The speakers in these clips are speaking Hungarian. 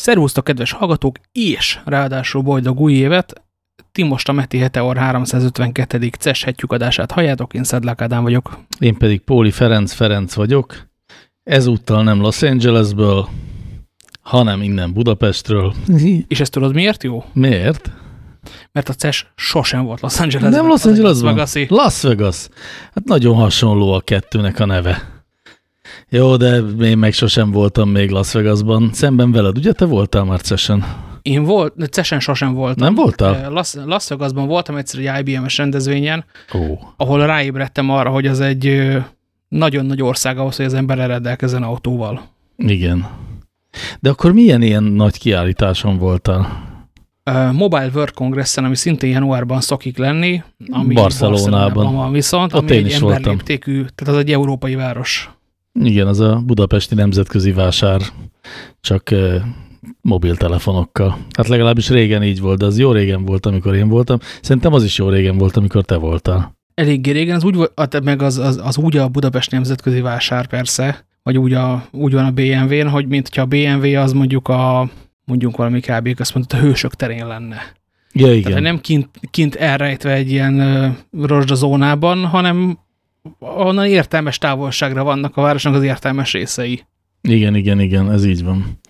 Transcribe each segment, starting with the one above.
Szervusztok, kedves hallgatók, és ráadásul boldog új évet! Ti most a Meti Heteor 352. CES adását halljátok, én Szedlák Ádám vagyok. Én pedig Póli Ferenc Ferenc vagyok. Ezúttal nem Los Angelesből, hanem innen Budapestről. És ezt tudod miért jó? Miért? Mert a CES sosem volt Los Angelesben. Nem Los Angelesben? Las Vegas. Las Vegas. Hát nagyon hasonló a kettőnek a neve. Jó, de én meg sosem voltam még Las Vegasban. Szemben veled, ugye te voltál már CES-en? Én volt, CES-en sosem voltam. Nem voltál? Las, Las Vegasban voltam egyszer egy IBM-es rendezvényen, Ó. ahol ráébredtem arra, hogy az egy nagyon nagy ország ahhoz, hogy az ember eredelkezzen autóval. Igen. De akkor milyen ilyen nagy kiállításon voltál? Mobile World Congress-en, ami szintén januárban szokik lenni. Ami Barcelonában. Barcelonában van viszont, Ott ami én egy is voltam. emberléptékű, tehát az egy európai város. Igen, az a budapesti nemzetközi vásár, csak mobiltelefonokkal. Hát legalábbis régen így volt, de az jó régen volt, amikor én voltam. Szerintem az is jó régen volt, amikor te voltál. Eléggé régen, az úgy volt, meg az, az, az úgy a Budapesti Nemzetközi Vásár persze, vagy úgy, a, úgy van a BMW-n, hogy mint hogyha a BMW az mondjuk a, mondjuk valami kb. azt mondta, a hősök terén lenne. Ja, igen. Tehát nem kint, kint elrejtve egy ilyen rozsdazónában, hanem onnan értelmes távolságra vannak a városnak az értelmes részei. Igen, igen, igen, ez így van.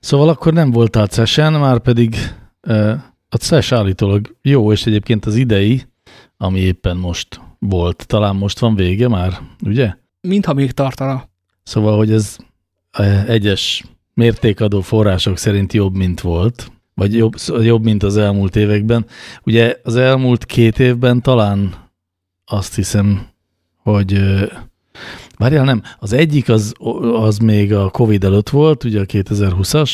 Szóval akkor nem voltál CES-en, már pedig a CES állítólag jó, és egyébként az idei, ami éppen most volt, talán most van vége már, ugye? Mintha még tartana. Szóval, hogy ez egyes mértékadó források szerint jobb, mint volt, vagy jobb, jobb, mint az elmúlt években. Ugye az elmúlt két évben talán azt hiszem, hogy várjál, nem, az egyik az, az még a Covid előtt volt, ugye a 2020-as,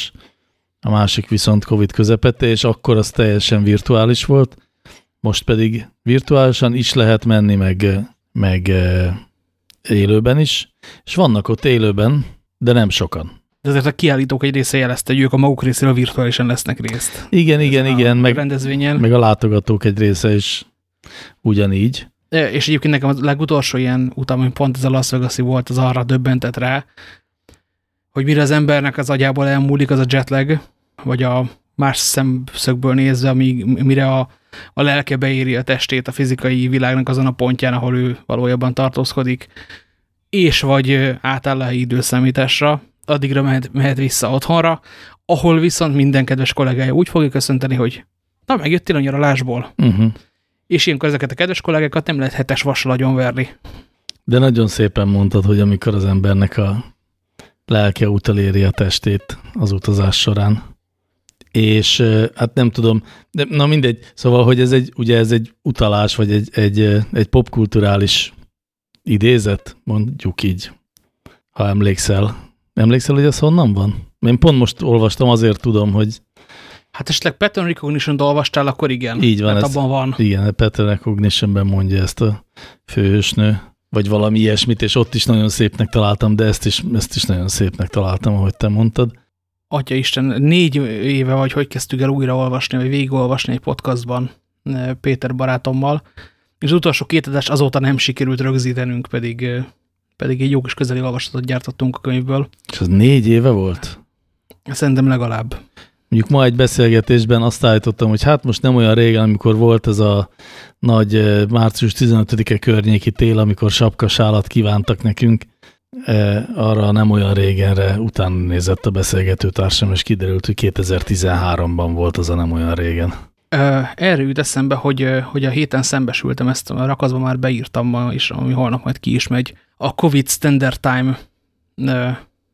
a másik viszont Covid közepette, és akkor az teljesen virtuális volt, most pedig virtuálisan is lehet menni, meg, meg élőben is, és vannak ott élőben, de nem sokan. De azért a kiállítók egy része jelezte, hogy ők a maguk részéről virtuálisan lesznek részt. Igen, igen, igen, meg, rendezvényen. meg a látogatók egy része is ugyanígy. És egyébként nekem a legutolsó ilyen utam, hogy pont ez a Las vegas volt, az arra döbbentett rá, hogy mire az embernek az agyából elmúlik az a jetlag, vagy a más szemszögből nézve, amíg, mire a, a lelke beéri a testét a fizikai világnak azon a pontján, ahol ő valójában tartózkodik, és vagy átáll a időszámításra, addigra mehet, mehet vissza otthonra, ahol viszont minden kedves kollégája úgy fogja köszönteni, hogy na, megjöttél a nyaralásból. Uh -huh. És ilyenkor ezeket a kedves kollégákat nem lehet hetes vassal agyon De nagyon szépen mondtad, hogy amikor az embernek a lelke utaléri a testét az utazás során. És hát nem tudom, de na mindegy, szóval, hogy ez egy, ugye ez egy utalás, vagy egy, egy, egy popkulturális idézet, mondjuk így, ha emlékszel. Emlékszel, hogy ez honnan van? Én pont most olvastam, azért tudom, hogy Hát esetleg Pattern Recognition-t olvastál, akkor igen. Így van. Mert ez, abban van. Igen, a Pattern Recognition-ben mondja ezt a főhősnő, vagy valami ilyesmit, és ott is nagyon szépnek találtam, de ezt is, ezt is nagyon szépnek találtam, ahogy te mondtad. Atya Isten, négy éve vagy, hogy kezdtük el újraolvasni, vagy végigolvasni egy podcastban Péter barátommal, és az utolsó két adást azóta nem sikerült rögzítenünk, pedig, pedig egy jó kis közeli olvasatot gyártottunk a könyvből. És az négy éve volt? Szerintem legalább. Mondjuk ma egy beszélgetésben azt állítottam, hogy hát most nem olyan régen, amikor volt ez a nagy március 15-e környéki tél, amikor sapkasálat kívántak nekünk, arra nem olyan régenre utána nézett a beszélgető társam, és kiderült, hogy 2013-ban volt az a nem olyan régen. Erre jut eszembe, hogy, hogy a héten szembesültem, ezt a rakaszba már beírtam, és ami holnap majd ki is megy. A Covid Standard Time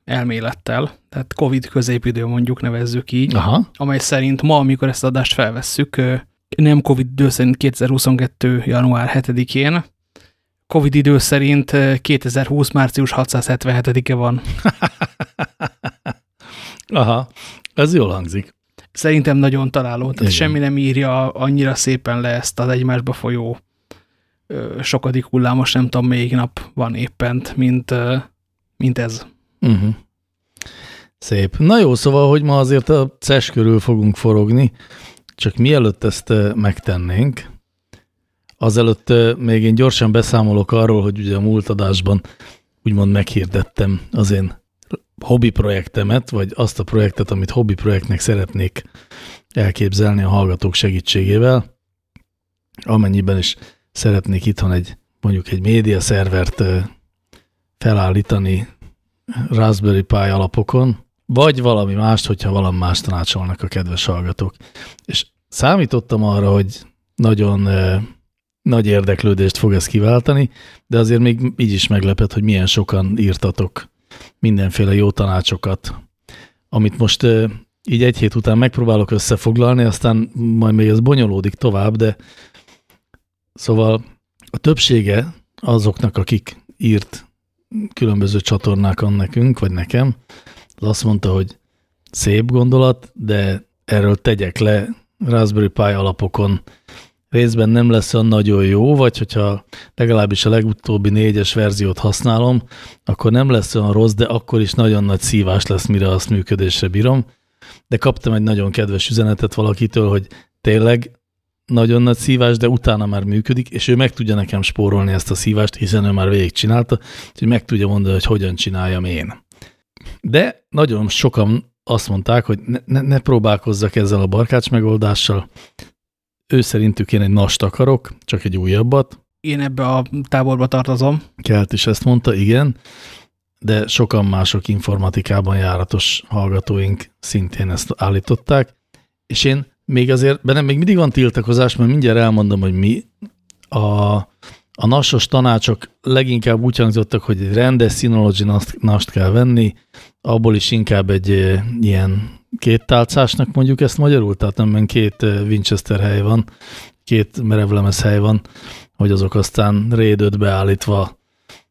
elmélettel, tehát Covid középidő mondjuk nevezzük így, Aha. amely szerint ma, amikor ezt adást felvesszük, nem Covid idő szerint 2022. január 7-én, Covid idő szerint 2020. március 677-e van. Aha, ez jól hangzik. Szerintem nagyon találó. Tehát semmi nem írja annyira szépen le ezt az egymásba folyó sokadik hullámos, nem tudom, még nap van éppen, mint, mint ez. Uh -huh. Szép. Na jó, szóval, hogy ma azért a CES körül fogunk forogni, csak mielőtt ezt megtennénk, azelőtt még én gyorsan beszámolok arról, hogy ugye a múlt adásban úgymond meghirdettem az én hobbi projektemet, vagy azt a projektet, amit hobbi projektnek szeretnék elképzelni a hallgatók segítségével, amennyiben is szeretnék itthon egy mondjuk egy média szervert felállítani Raspberry Pi alapokon, vagy valami mást, hogyha valami más tanácsolnak a kedves hallgatók. És számítottam arra, hogy nagyon nagy érdeklődést fog ez kiváltani, de azért még így is meglepett, hogy milyen sokan írtatok mindenféle jó tanácsokat, amit most így egy hét után megpróbálok összefoglalni, aztán majd még ez bonyolódik tovább, de szóval a többsége azoknak, akik írt különböző csatornákon nekünk, vagy nekem, az azt mondta, hogy szép gondolat, de erről tegyek le Raspberry Pi alapokon részben nem lesz olyan nagyon jó, vagy hogyha legalábbis a legutóbbi négyes verziót használom, akkor nem lesz olyan rossz, de akkor is nagyon nagy szívás lesz, mire azt működésre bírom. De kaptam egy nagyon kedves üzenetet valakitől, hogy tényleg nagyon nagy szívás, de utána már működik, és ő meg tudja nekem spórolni ezt a szívást, hiszen ő már végigcsinálta, hogy meg tudja mondani, hogy hogyan csináljam én. De nagyon sokan azt mondták, hogy ne, ne, ne próbálkozzak ezzel a barkács megoldással, ő szerintük én egy nast akarok, csak egy újabbat. Én ebbe a táborba tartozom. Kelt is ezt mondta, igen, de sokan mások informatikában járatos hallgatóink szintén ezt állították, és én még azért, bennem még mindig van tiltakozás, mert mindjárt elmondom, hogy mi. A, a nasos tanácsok leginkább úgy hangzottak, hogy egy rendes Synology nast kell venni, abból is inkább egy ilyen két tálcásnak mondjuk ezt magyarul, tehát nem két Winchester hely van, két merevlemez hely van, hogy azok aztán RAID beállítva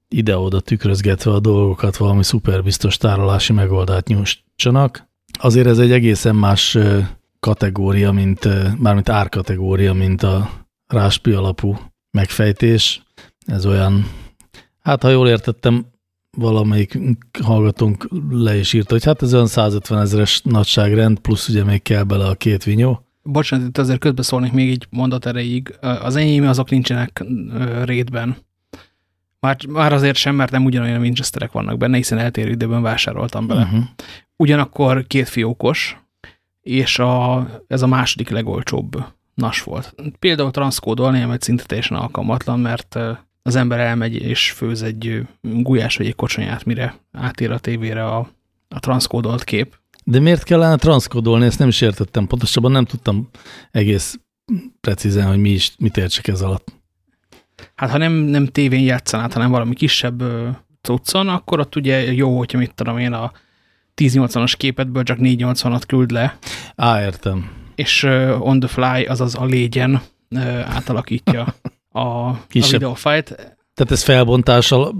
ide-oda tükrözgetve a dolgokat valami szuperbiztos tárolási megoldást nyújtsanak. Azért ez egy egészen más kategória, mint, mármint árkategória, mint a ráspi alapú megfejtés. Ez olyan, hát ha jól értettem, valamelyik hallgatónk le is írta, hogy hát ez olyan 150 ezeres nagyságrend, plusz ugye még kell bele a két vinyó. Bocsánat, itt azért közbeszólnék még így mondat erejéig. Az enyém azok nincsenek rétben. Már, már azért sem, mert nem ugyanolyan Winchesterek vannak benne, hiszen eltérő időben vásároltam bele. Uh -huh. Ugyanakkor két fiókos, és a, ez a második legolcsóbb NAS volt. Például transzkódolni, mert szinte teljesen alkalmatlan, mert az ember elmegy és főz egy gulyás vagy egy kocsonyát, mire átér a tévére a, a transzkódolt kép. De miért kellene transzkódolni? Ezt nem is értettem. Pontosabban nem tudtam egész precízen, hogy mi is, mit értsek ez alatt. Hát ha nem, nem tévén játszanát, hanem valami kisebb cuccon, akkor ott ugye jó, hogyha mit tudom én a 1080-as képetből csak 480-at küld le. Á, értem. És uh, on the fly, azaz a légyen uh, átalakítja a, Kisebb. a videófájt. Tehát ez felbontással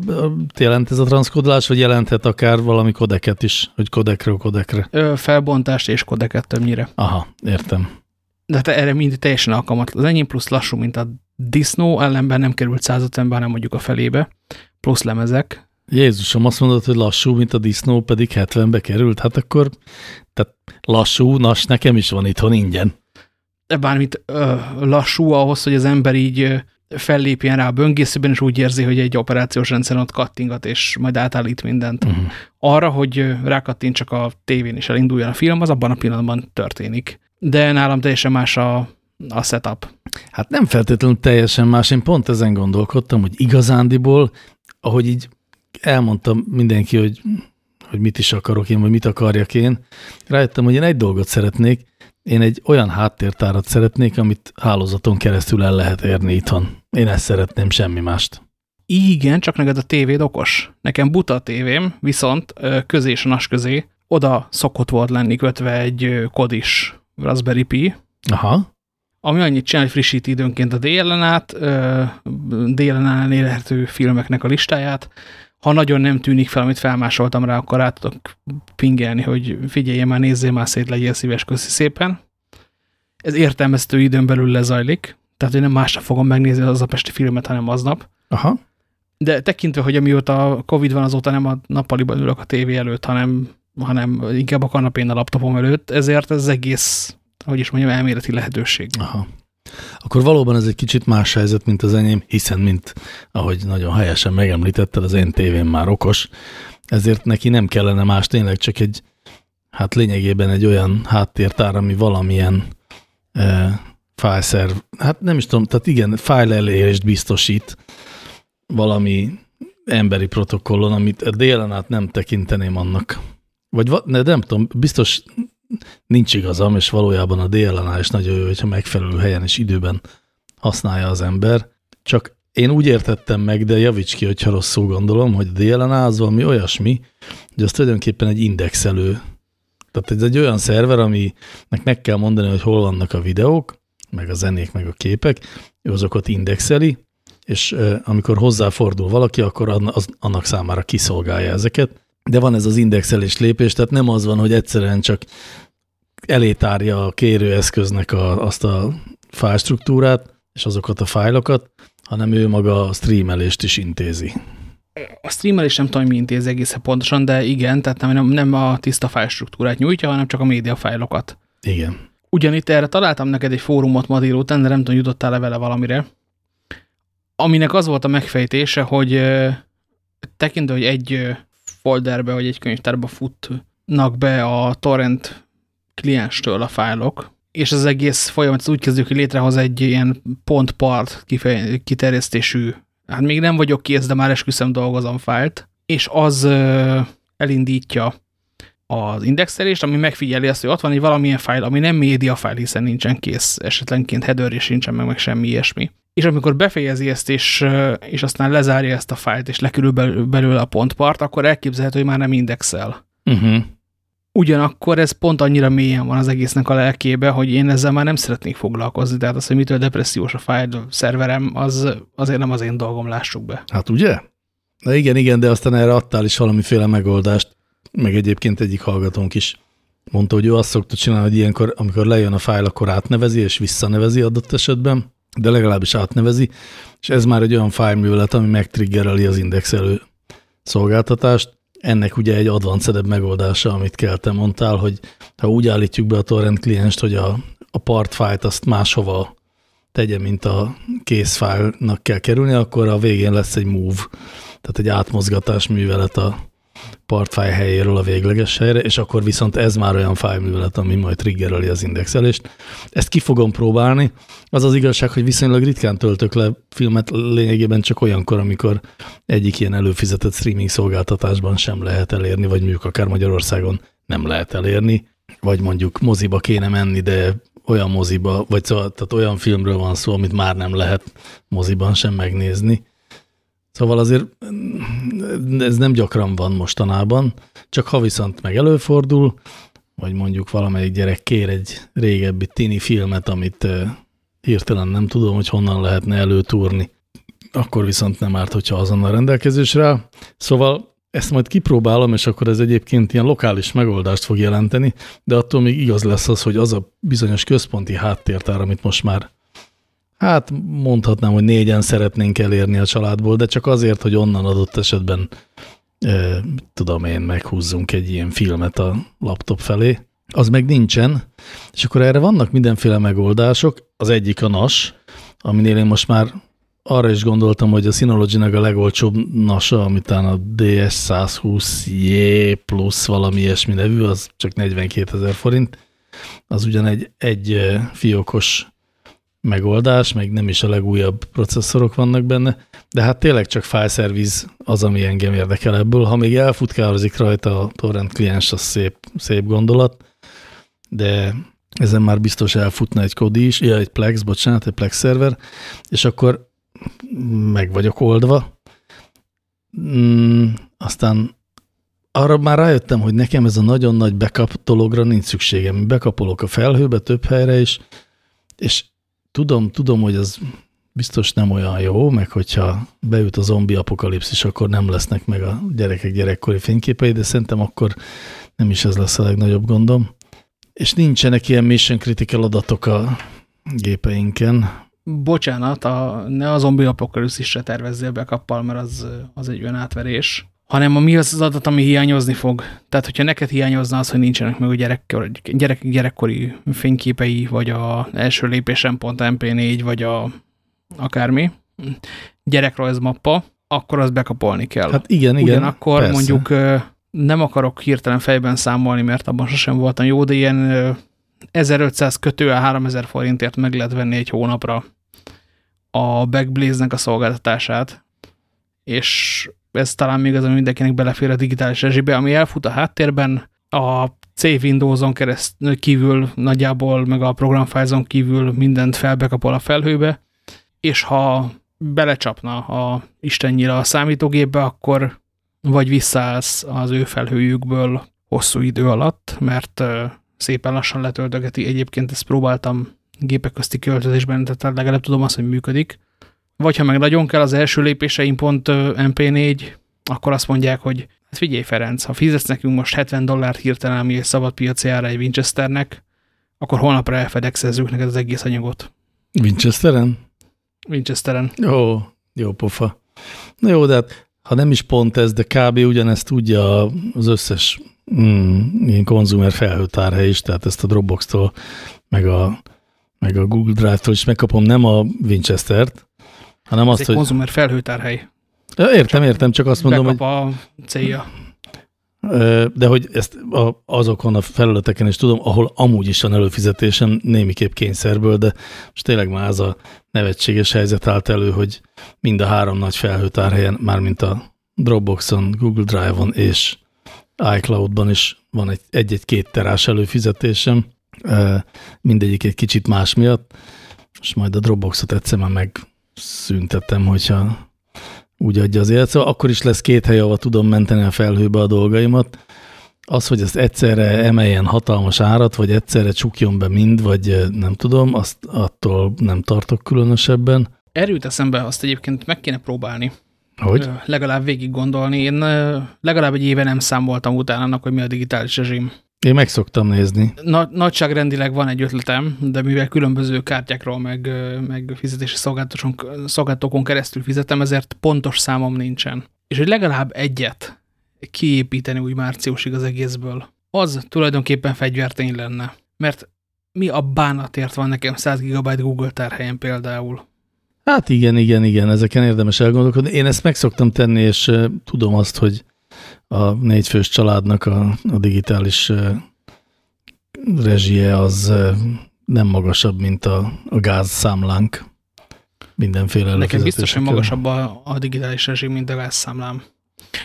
jelent ez a transzkódolás, vagy jelenthet akár valami kodeket is, hogy kodekről kodekre? Ö, felbontást és kodeket többnyire. Aha, értem. De hát erre mind teljesen alkalmatlan. Az enyém plusz lassú, mint a disznó, ellenben nem került 150-ben, hanem mondjuk a felébe, plusz lemezek. Jézusom, azt mondod, hogy lassú, mint a disznó, pedig 70-be került? Hát akkor tehát lassú, nas, nekem is van itthon ingyen. Bármit ö, lassú ahhoz, hogy az ember így fellépjen rá a böngészőben, és úgy érzi, hogy egy operációs rendszer ott kattingat, és majd átállít mindent. Uh mhm. -huh. Arra, hogy rákattint csak a tévén, és elinduljon a film, az abban a pillanatban történik. De nálam teljesen más a, a setup. Hát nem feltétlenül teljesen más, én pont ezen gondolkodtam, hogy igazándiból, ahogy így elmondtam mindenki, hogy, hogy mit is akarok én, vagy mit akarjak én, rájöttem, hogy én egy dolgot szeretnék, én egy olyan háttértárat szeretnék, amit hálózaton keresztül el lehet érni itthon. Én ezt szeretném, semmi mást. Igen, csak neked a tévéd okos. Nekem buta a tévém, viszont közé és nas közé oda szokott volt lenni kötve egy kodis Raspberry Pi. Aha. Ami annyit csinál, hogy frissít időnként a DLNA-t, DLNA-nál érhető filmeknek a listáját. Ha nagyon nem tűnik fel, amit felmásoltam rá, akkor át tudok pingelni, hogy figyelje már, nézzél már szét, legyél szíves, köszi szépen. Ez értelmeztő időn belül lezajlik, tehát hogy nem másnap fogom megnézni az a pesti filmet, hanem aznap. Aha. De tekintve, hogy amióta Covid van, azóta nem a nappaliban ülök a tévé előtt, hanem, hanem inkább a kanapén a laptopom előtt, ezért ez egész, hogy is mondjam, elméleti lehetőség. Aha. Akkor valóban ez egy kicsit más helyzet, mint az enyém, hiszen, mint ahogy nagyon helyesen megemlítetted, az én tévém már okos, ezért neki nem kellene más, tényleg csak egy, hát lényegében egy olyan háttértár, ami valamilyen e, fájszerv, hát nem is tudom, tehát igen, fájl elérést biztosít valami emberi protokollon, amit a DLNA-t nem tekinteném annak. Vagy ne, nem tudom, biztos nincs igazam, és valójában a DLNA is nagyon jó, hogyha megfelelő helyen és időben használja az ember. Csak én úgy értettem meg, de javíts ki, hogyha rosszul gondolom, hogy a DLNA az valami olyasmi, hogy az tulajdonképpen egy indexelő. Tehát ez egy olyan szerver, aminek meg kell mondani, hogy hol vannak a videók, meg a zenék, meg a képek, ő azokat indexeli, és amikor hozzáfordul valaki, akkor az, annak számára kiszolgálja ezeket. De van ez az indexelés lépés, tehát nem az van, hogy egyszerűen csak elétárja a kérőeszköznek a, azt a fájlstruktúrát, és azokat a fájlokat, hanem ő maga a streamelést is intézi. A streamelés nem tudom, mi intézi egészen pontosan, de igen, tehát nem, nem a tiszta fájlstruktúrát nyújtja, hanem csak a média fájlokat. Igen. Ugyanitt erre találtam neked egy fórumot ma délután, de nem tudom, jutottál-e vele valamire, aminek az volt a megfejtése, hogy tekintve, hogy egy folderbe vagy egy könyvtárba futnak be a torrent klienstől a fájlok, és az egész folyamat úgy kezdődik, hogy létrehoz egy ilyen pont-part kiterjesztésű, hát még nem vagyok kész, de már esküszöm dolgozom fájlt, és az elindítja az indexelést, ami megfigyeli azt, hogy ott van egy valamilyen fájl, ami nem média fájl, hiszen nincsen kész, esetlenként header és nincsen meg, meg semmi ilyesmi. És amikor befejezi ezt, és, és aztán lezárja ezt a fájlt, és lekörül belőle a pontpart, akkor elképzelhető, hogy már nem indexel. Uh mhm. -huh. Ugyanakkor ez pont annyira mélyen van az egésznek a lelkébe, hogy én ezzel már nem szeretnék foglalkozni. Tehát az, hogy mitől depressziós a fájl szerverem, az azért nem az én dolgom, lássuk be. Hát ugye? Na igen, igen, de aztán erre adtál is valamiféle megoldást meg egyébként egyik hallgatónk is mondta, hogy ő azt szokta csinálni, hogy ilyenkor, amikor lejön a fájl, akkor átnevezi és visszanevezi adott esetben, de legalábbis átnevezi, és ez már egy olyan fájlművelet, ami megtriggereli az indexelő szolgáltatást. Ennek ugye egy advancedebb megoldása, amit kell te mondtál, hogy ha úgy állítjuk be a torrent klienst, hogy a, a part fájlt azt máshova tegye, mint a kész fájlnak kell kerülni, akkor a végén lesz egy move, tehát egy átmozgatás művelet a, partfáj helyéről a végleges helyre, és akkor viszont ez már olyan fájlművelet, ami majd triggereli az indexelést. Ezt ki fogom próbálni. Az az igazság, hogy viszonylag ritkán töltök le filmet lényegében csak olyankor, amikor egyik ilyen előfizetett streaming szolgáltatásban sem lehet elérni, vagy mondjuk akár Magyarországon nem lehet elérni, vagy mondjuk moziba kéne menni, de olyan moziba, vagy szóval, tehát olyan filmről van szó, amit már nem lehet moziban sem megnézni Szóval azért ez nem gyakran van mostanában, csak ha viszont meg előfordul, vagy mondjuk valamelyik gyerek kér egy régebbi tini filmet, amit hirtelen nem tudom, hogy honnan lehetne előtúrni, akkor viszont nem árt, hogyha azonnal rendelkezésre Szóval ezt majd kipróbálom, és akkor ez egyébként ilyen lokális megoldást fog jelenteni, de attól még igaz lesz az, hogy az a bizonyos központi háttértár, amit most már Hát mondhatnám, hogy négyen szeretnénk elérni a családból, de csak azért, hogy onnan adott esetben e, tudom én, meghúzzunk egy ilyen filmet a laptop felé. Az meg nincsen, és akkor erre vannak mindenféle megoldások. Az egyik a NAS, aminél én most már arra is gondoltam, hogy a synology a legolcsóbb NASA, amitán a DS120J plusz valami ilyesmi nevű, az csak 42 ezer forint. Az ugyan egy, egy fiókos megoldás, meg nem is a legújabb processzorok vannak benne, de hát tényleg csak fájszerviz az, ami engem érdekel ebből. Ha még elfutkározik rajta a torrent kliens, az szép, szép gondolat, de ezen már biztos elfutna egy kodi is, ja, egy Plex, bocsánat, egy Plex szerver, és akkor meg vagyok oldva. Mm, aztán arra már rájöttem, hogy nekem ez a nagyon nagy backup dologra nincs szükségem. Bekapolok a felhőbe több helyre is, és tudom, tudom, hogy ez biztos nem olyan jó, meg hogyha beüt a zombi apokalipszis, akkor nem lesznek meg a gyerekek gyerekkori fényképei, de szerintem akkor nem is ez lesz a legnagyobb gondom. És nincsenek ilyen mission critical adatok a gépeinken. Bocsánat, a, ne a zombi apokalipszisre tervezzél be kappal, mert az, az egy olyan átverés hanem a mi az az adat, ami hiányozni fog. Tehát, hogyha neked hiányozna az, hogy nincsenek meg a gyerekkor, gyerek, gyerekkori fényképei, vagy a első lépésem pont MP4, vagy a akármi, gyerekrajz mappa, akkor azt bekapolni kell. Hát igen, igen. Ugyanakkor persze. mondjuk nem akarok hirtelen fejben számolni, mert abban sosem voltam jó, de ilyen 1500 kötő a 3000 forintért meg lehet venni egy hónapra a Backblaze-nek a szolgáltatását, és ez talán még az, ami mindenkinek belefér a digitális rezsibe, ami elfut a háttérben, a C Windows-on keresztül kívül nagyjából, meg a programfájzon kívül mindent felbekapol a felhőbe, és ha belecsapna a istennyire a számítógépbe, akkor vagy visszaállsz az ő felhőjükből hosszú idő alatt, mert szépen lassan letöltögeti. Egyébként ezt próbáltam gépek közti költözésben, tehát legalább tudom azt, hogy működik. Vagy ha meg nagyon kell az első lépéseim pont MP4, akkor azt mondják, hogy hát figyelj Ferenc, ha fizetsz nekünk most 70 dollárt hirtelen, ami egy szabad piaci ára egy Winchesternek, akkor holnapra elfedexezzük neked az egész anyagot. Winchesteren? Winchesteren. Jó, jó pofa. Na jó, de hát, ha nem is pont ez, de kb. ugyanezt tudja az összes mm, ilyen konzumer felhőtárhely is, tehát ezt a Dropbox-tól, meg a, meg a Google Drive-tól is megkapom nem a Winchester-t, hanem ez azt, egy hogy... konzumer felhőtárhely. Értem, értem, csak azt mondom, hogy... a célja. De hogy ezt azokon a felületeken is tudom, ahol amúgy is van előfizetésem, némiképp kényszerből, de most tényleg már az a nevetséges helyzet állt elő, hogy mind a három nagy felhőtárhelyen, mármint a Dropboxon, Google Drive-on és iCloud-ban is van egy-egy-két terás előfizetésem, mindegyik egy kicsit más miatt, és majd a Dropboxot egyszer már megszüntettem, hogyha úgy adja az élet. Szóval akkor is lesz két hely, ahol tudom menteni a felhőbe a dolgaimat. Az, hogy ezt egyszerre emeljen hatalmas árat, vagy egyszerre csukjon be mind, vagy nem tudom, azt attól nem tartok különösebben. Erőt eszembe, azt egyébként meg kéne próbálni. Hogy? Legalább végig gondolni. Én legalább egy éve nem számoltam utána annak, hogy mi a digitális rezsim. Én meg szoktam nézni. Na, nagyságrendileg van egy ötletem, de mivel különböző kártyákról, meg, meg fizetési szolgáltatókon keresztül fizetem, ezért pontos számom nincsen. És hogy legalább egyet kiépíteni úgy márciusig az egészből, az tulajdonképpen fegyvertény lenne. Mert mi a bánatért van nekem 100 GB Google tárhelyen például? Hát igen, igen, igen, ezeken érdemes elgondolkodni. Én ezt meg szoktam tenni, és tudom azt, hogy a négyfős családnak a, a digitális rezsie az nem magasabb, mint a, a gázszámlánk. Mindenféle Nekem biztos, hogy magasabb a, a digitális rezsi, mint a gázszámlám.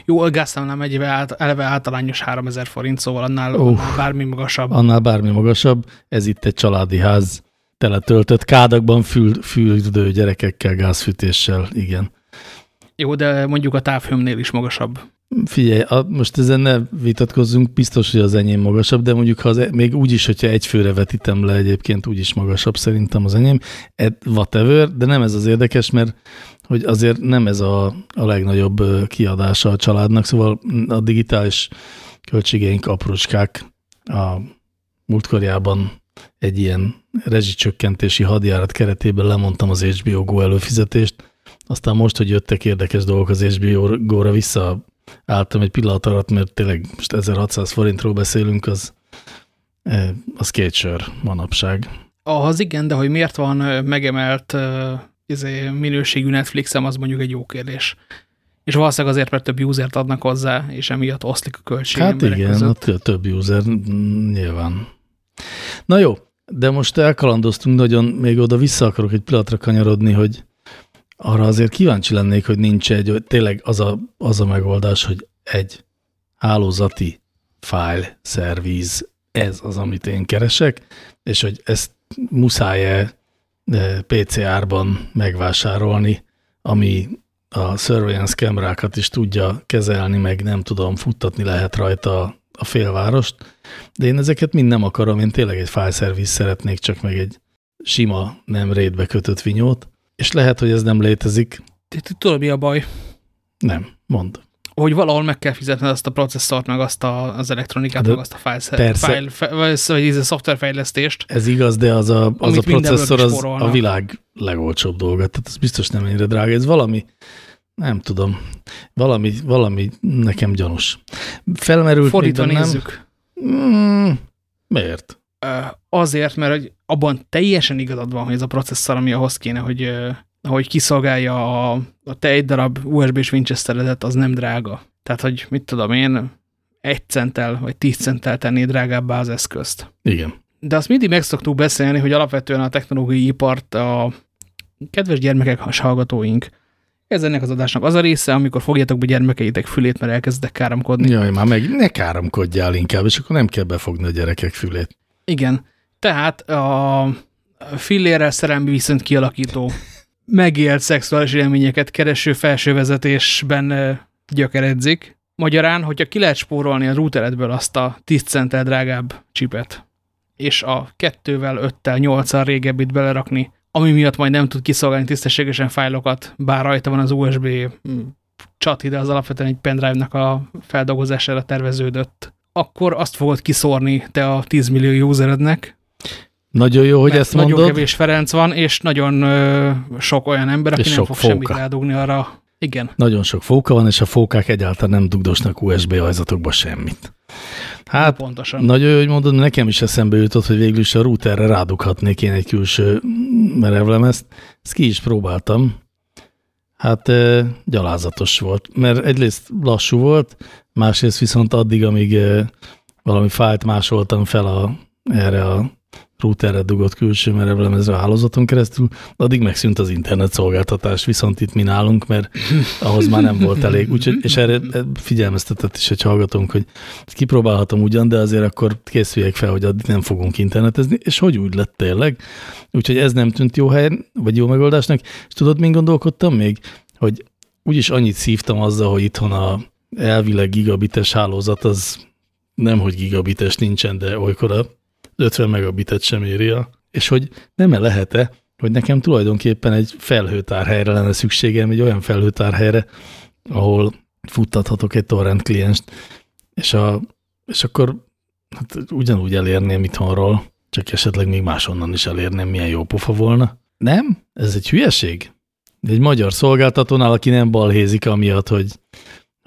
Jó, a gázszámlám egy át, eleve általányos 3000 forint, szóval annál, uh, annál bármi magasabb. Annál bármi magasabb. Ez itt egy családi ház, teletöltött kádakban fül, fürdő gyerekekkel, gázfűtéssel, igen. Jó, de mondjuk a távhőmnél is magasabb. Figyelj, a, most ezen ne vitatkozzunk, biztos, hogy az enyém magasabb, de mondjuk ha az, e- még úgy is, hogyha egy főre vetítem le egyébként, úgy is magasabb szerintem az enyém, Ed, whatever, de nem ez az érdekes, mert hogy azért nem ez a, a legnagyobb kiadása a családnak, szóval a digitális költségeink aprócskák a múltkorjában egy ilyen rezsicsökkentési hadjárat keretében lemondtam az HBO Go előfizetést, aztán most, hogy jöttek érdekes dolgok az HBO Go-ra vissza álltam egy pillanat alatt, mert tényleg most 1600 forintról beszélünk, az, e, az két sör manapság. Az igen, de hogy miért van megemelt izé, minőségű Netflixem, az mondjuk egy jó kérdés. És valószínűleg azért, mert több usert adnak hozzá, és emiatt oszlik a költség Hát igen, között. több user nyilván. Na jó, de most elkalandoztunk nagyon, még oda vissza akarok egy pillanatra kanyarodni, hogy arra azért kíváncsi lennék, hogy nincs egy, hogy tényleg az a, az a megoldás, hogy egy hálózati file szerviz, ez az, amit én keresek, és hogy ezt muszáj-e PCR-ban megvásárolni, ami a surveillance kamerákat is tudja kezelni, meg nem tudom, futtatni lehet rajta a félvárost, de én ezeket mind nem akarom, én tényleg egy file service szeretnék, csak meg egy sima, nem rétbe kötött vinyót, és lehet, hogy ez nem létezik. Tudod, mi a baj? Nem, mond. Hogy valahol meg kell fizetned azt a processzort, meg azt a, az elektronikát, de meg azt a file, file, file vagy ez a szoftverfejlesztést. Ez igaz, de az a, az a processzor az a világ legolcsóbb dolga. Tehát ez biztos nem ennyire drága. Ez valami, nem tudom, valami, valami nekem gyanús. Felmerült Fordítva még bennem, nézzük. Mm, miért? Azért, mert hogy abban teljesen igazad van, hogy ez a processzor, ami ahhoz kéne, hogy hogy kiszolgálja a, a te egy darab USB-s Winchesteredet, az nem drága. Tehát, hogy mit tudom én, egy centtel vagy tíz centtel tenni drágábbá az eszközt. Igen. De azt mindig meg szoktuk beszélni, hogy alapvetően a technológiai ipart a kedves gyermekek, hallgatóink, ez ennek az adásnak az a része, amikor fogjátok be gyermekeitek fülét, mert elkezdtek káromkodni. Jaj, már meg ne káromkodjál inkább, és akkor nem kell befogni a gyerekek fülét. Igen. Tehát a fillérrel szerelmi viszont kialakító, megélt szexuális élményeket kereső felsővezetésben gyökeredzik. Magyarán, hogyha ki lehet spórolni a routeredből azt a 10 centtel drágább csipet, és a kettővel, öttel, nyolccal régebbit belerakni, ami miatt majd nem tud kiszolgálni tisztességesen fájlokat, bár rajta van az USB mm, csat ide, az alapvetően egy pendrive-nak a feldolgozására terveződött, akkor azt fogod kiszórni te a 10 millió userednek. Nagyon jó, hogy ezt nagyon mondod. Nagyon kevés Ferenc van, és nagyon ö, sok olyan ember, aki És nem sok fog fóka. semmit rádugni arra. Igen. Nagyon sok fóka van, és a fókák egyáltalán nem dugdosnak USB ajzatokba semmit. Hát, pontosan. nagyon jó, hogy mondod, nekem is eszembe jutott, hogy végül is a routerre rádughatnék én egy külső merevlemezt. Ezt ki is próbáltam. Hát gyalázatos volt, mert egyrészt lassú volt, másrészt viszont addig, amíg e, valami fájlt másoltam fel a, erre a routerre dugott külső merevlemezre a hálózaton keresztül, addig megszűnt az internet szolgáltatás, viszont itt mi nálunk, mert ahhoz már nem volt elég. Úgyhogy, és erre figyelmeztetett is egy hallgatónk, hogy kipróbálhatom ugyan, de azért akkor készüljek fel, hogy addig nem fogunk internetezni, és hogy úgy lett tényleg. Úgyhogy ez nem tűnt jó helyen, vagy jó megoldásnak. És tudod, min gondolkodtam még? Hogy úgyis annyit szívtam azzal, hogy itthon a elvileg gigabites hálózat, az nem, hogy gigabites nincsen, de olykor a 50 megabitet sem érja, és hogy nem -e lehet-e, hogy nekem tulajdonképpen egy felhőtárhelyre lenne szükségem, egy olyan felhőtárhelyre, ahol futtathatok egy torrent klienst, és, a, és akkor hát ugyanúgy elérném itthonról, csak esetleg még máshonnan is elérném, milyen jó pofa volna. Nem? Ez egy hülyeség? Egy magyar szolgáltatónál, aki nem balhézik amiatt, hogy,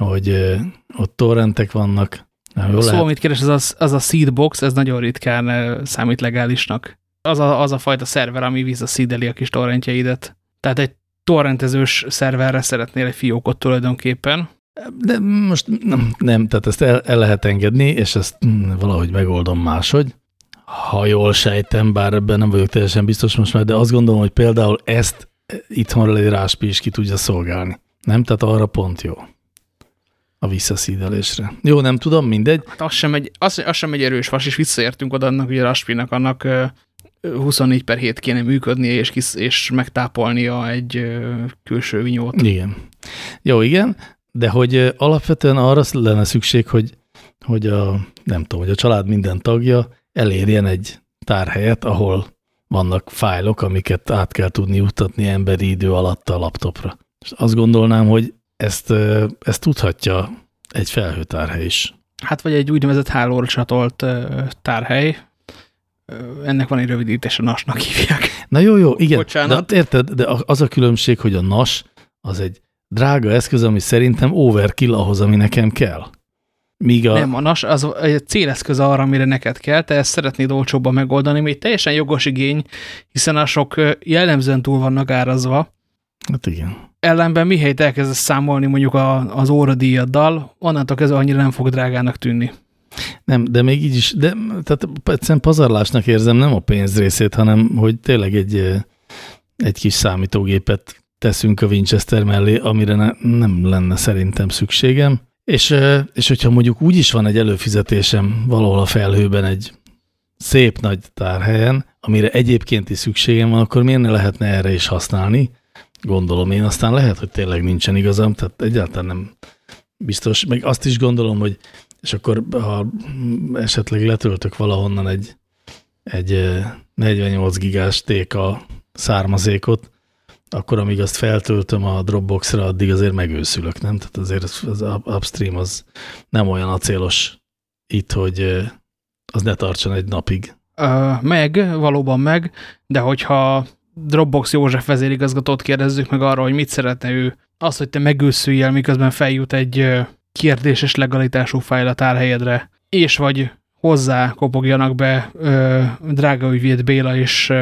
hogy ott torrentek vannak, szóval, amit keres, az a, az a seedbox, ez nagyon ritkán számít legálisnak. Az a, az a fajta szerver, ami visszaszídeli a kis torrentjeidet. Tehát egy torrentezős szerverre szeretnél egy fiókot tulajdonképpen. De most nem, nem tehát ezt el, el lehet engedni, és ezt valahogy megoldom máshogy. Ha jól sejtem, bár ebben nem vagyok teljesen biztos most már, de azt gondolom, hogy például ezt itthonra egy ráspi is ki tudja szolgálni. Nem? Tehát arra pont jó a visszaszídelésre. Jó, nem tudom, mindegy. Hát az sem egy, az, az sem egy erős vas, és visszaértünk oda annak, hogy a Raspinak annak 24 per 7 kéne működnie, és, kis, és megtápolnia egy külső vinyót. Igen. Jó, igen, de hogy alapvetően arra lenne szükség, hogy, hogy a, nem tudom, hogy a család minden tagja elérjen egy tárhelyet, ahol vannak fájlok, amiket át kell tudni juttatni emberi idő alatt a laptopra. És azt gondolnám, hogy ezt, ezt tudhatja egy felhőtárhely is. Hát vagy egy úgynevezett hálóra csatolt tárhely. Ennek van egy rövidítés, a NAS-nak hívják. Na jó, jó, igen. Bocsánat. De, érted, de az a különbség, hogy a NAS az egy drága eszköz, ami szerintem overkill ahhoz, ami nekem kell. Míg a... Nem, a NAS az egy céleszköz arra, amire neked kell, te ezt szeretnéd olcsóbban megoldani, még teljesen jogos igény, hiszen a sok jellemzően túl vannak árazva. Hát igen ellenben mihelyt elkezdesz számolni mondjuk a, az óradíjaddal, onnantól kezdve annyira nem fog drágának tűnni. Nem, de még így is, de tehát egyszerűen pazarlásnak érzem nem a pénz részét, hanem hogy tényleg egy, egy kis számítógépet teszünk a Winchester mellé, amire ne, nem lenne szerintem szükségem. És, és hogyha mondjuk úgy is van egy előfizetésem valahol a felhőben egy szép nagy tárhelyen, amire egyébként is szükségem van, akkor miért ne lehetne erre is használni? Gondolom én, aztán lehet, hogy tényleg nincsen igazam, tehát egyáltalán nem biztos. Meg azt is gondolom, hogy és akkor ha esetleg letöltök valahonnan egy, egy 48 gigás TK származékot, akkor amíg azt feltöltöm a Dropboxra, addig azért megőszülök, nem? Tehát azért az upstream az nem olyan acélos itt, hogy az ne tartson egy napig. Meg, valóban meg, de hogyha Dropbox József vezérigazgatót kérdezzük meg arra, hogy mit szeretne ő. Az, hogy te megőszüljél, miközben feljut egy kérdéses legalitású fájl a tárhelyedre, és vagy hozzá kopogjanak be ö, drága ügyvéd Béla és ö,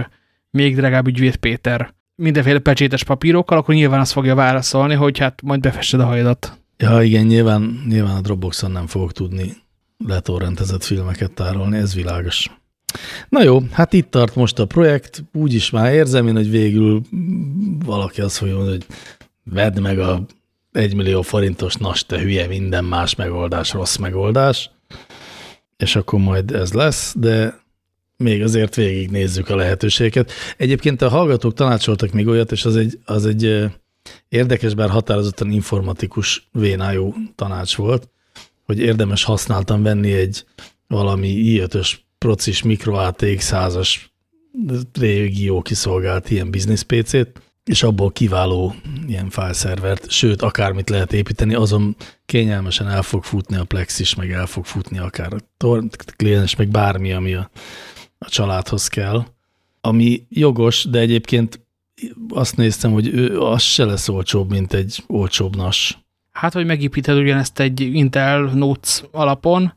még drágább ügyvéd Péter. mindenféle pecsétes papírokkal, akkor nyilván azt fogja válaszolni, hogy hát majd befested a hajadat. Ja, igen, nyilván, nyilván a Dropboxon nem fogok tudni letorrentezett filmeket tárolni, ez világos. Na jó, hát itt tart most a projekt, úgy is már érzem én, hogy végül valaki azt fogja mondani, hogy vedd meg a 1 millió forintos nas, te hülye, minden más megoldás, rossz megoldás, és akkor majd ez lesz, de még azért végignézzük a lehetőséget. Egyébként a hallgatók tanácsoltak még olyat, és az egy, az egy érdekes, bár határozottan informatikus vénájú tanács volt, hogy érdemes használtan venni egy valami i5-ös procis mikro ATX 100-as régi jó kiszolgált ilyen business PC-t, és abból kiváló ilyen file sőt, akármit lehet építeni, azon kényelmesen el fog futni a Plexis, meg el fog futni akár a kliens, meg bármi, ami a, a családhoz kell. Ami jogos, de egyébként azt néztem, hogy ő, az se lesz olcsóbb, mint egy olcsóbb NAS. Hát, hogy megépíted ugyanezt egy Intel Notes alapon,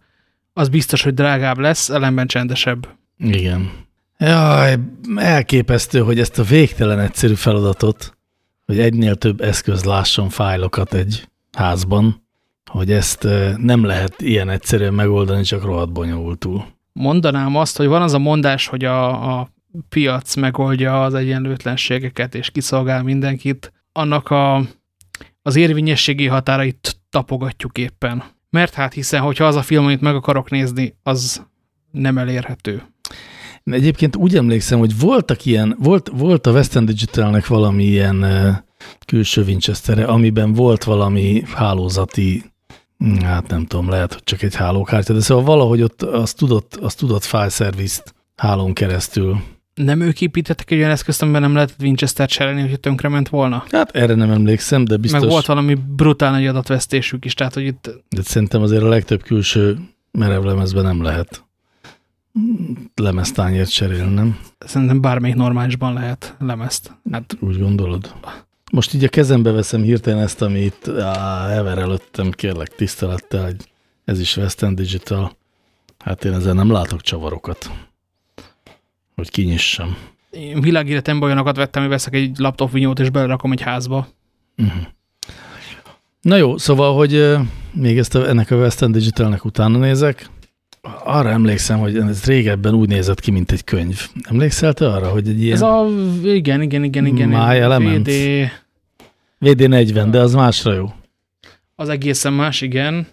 az biztos, hogy drágább lesz, ellenben csendesebb. Igen. Jaj, elképesztő, hogy ezt a végtelen egyszerű feladatot, hogy egynél több eszköz lásson fájlokat egy házban, hogy ezt nem lehet ilyen egyszerűen megoldani, csak rohadt bonyolultul. Mondanám azt, hogy van az a mondás, hogy a, a piac megoldja az egyenlőtlenségeket és kiszolgál mindenkit, annak a, az érvényességi határait tapogatjuk éppen. Mert hát hiszen, hogyha az a film, amit meg akarok nézni, az nem elérhető. Egyébként úgy emlékszem, hogy voltak ilyen, volt, volt a Western Digitalnek valami ilyen külső Winchester amiben volt valami hálózati, hm, hát nem tudom, lehet, hogy csak egy hálókártya, de szóval valahogy ott azt tudott, azt tudott file service-t hálón keresztül. Nem ők építettek egy olyan eszközt, amiben nem lehetett Winchester-t cserélni, hogy tönkrement volna? Hát erre nem emlékszem, de biztos... Meg volt valami brutál nagy adatvesztésük is, tehát hogy itt... De szerintem azért a legtöbb külső merevlemezben nem lehet lemeztányért cserélni, nem? Szerintem bármelyik normálisban lehet lemezt. Hát... Úgy gondolod? Most így a kezembe veszem hirtelen ezt, ami itt Ever előttem, kérlek tisztelettel, hogy ez is Western Digital. Hát én ezzel nem látok csavarokat, hogy kinyissam. Én világéletemben olyanokat vettem, hogy veszek egy laptop vinyót és belerakom egy házba. Uh mhm. -huh. Na jó, szóval, hogy még ezt a, ennek a Western Digitalnek utána nézek, arra emlékszem, hogy ez régebben úgy nézett ki, mint egy könyv. Emlékszel te arra, hogy egy ilyen... Ez a, igen, igen, igen, igen. My Element. VD... VD40, de az másra jó. Az egészen más, igen.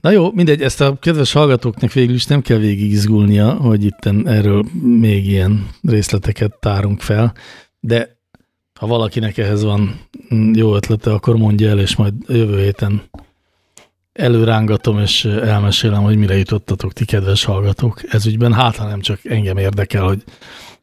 Na jó, mindegy, ezt a kedves hallgatóknak végül is nem kell végig izgulnia, hogy itt erről még ilyen részleteket tárunk fel, de ha valakinek ehhez van jó ötlete, akkor mondja el, és majd jövő héten előrángatom, és elmesélem, hogy mire jutottatok ti, kedves hallgatók. Ez ügyben hát, nem csak engem érdekel, hogy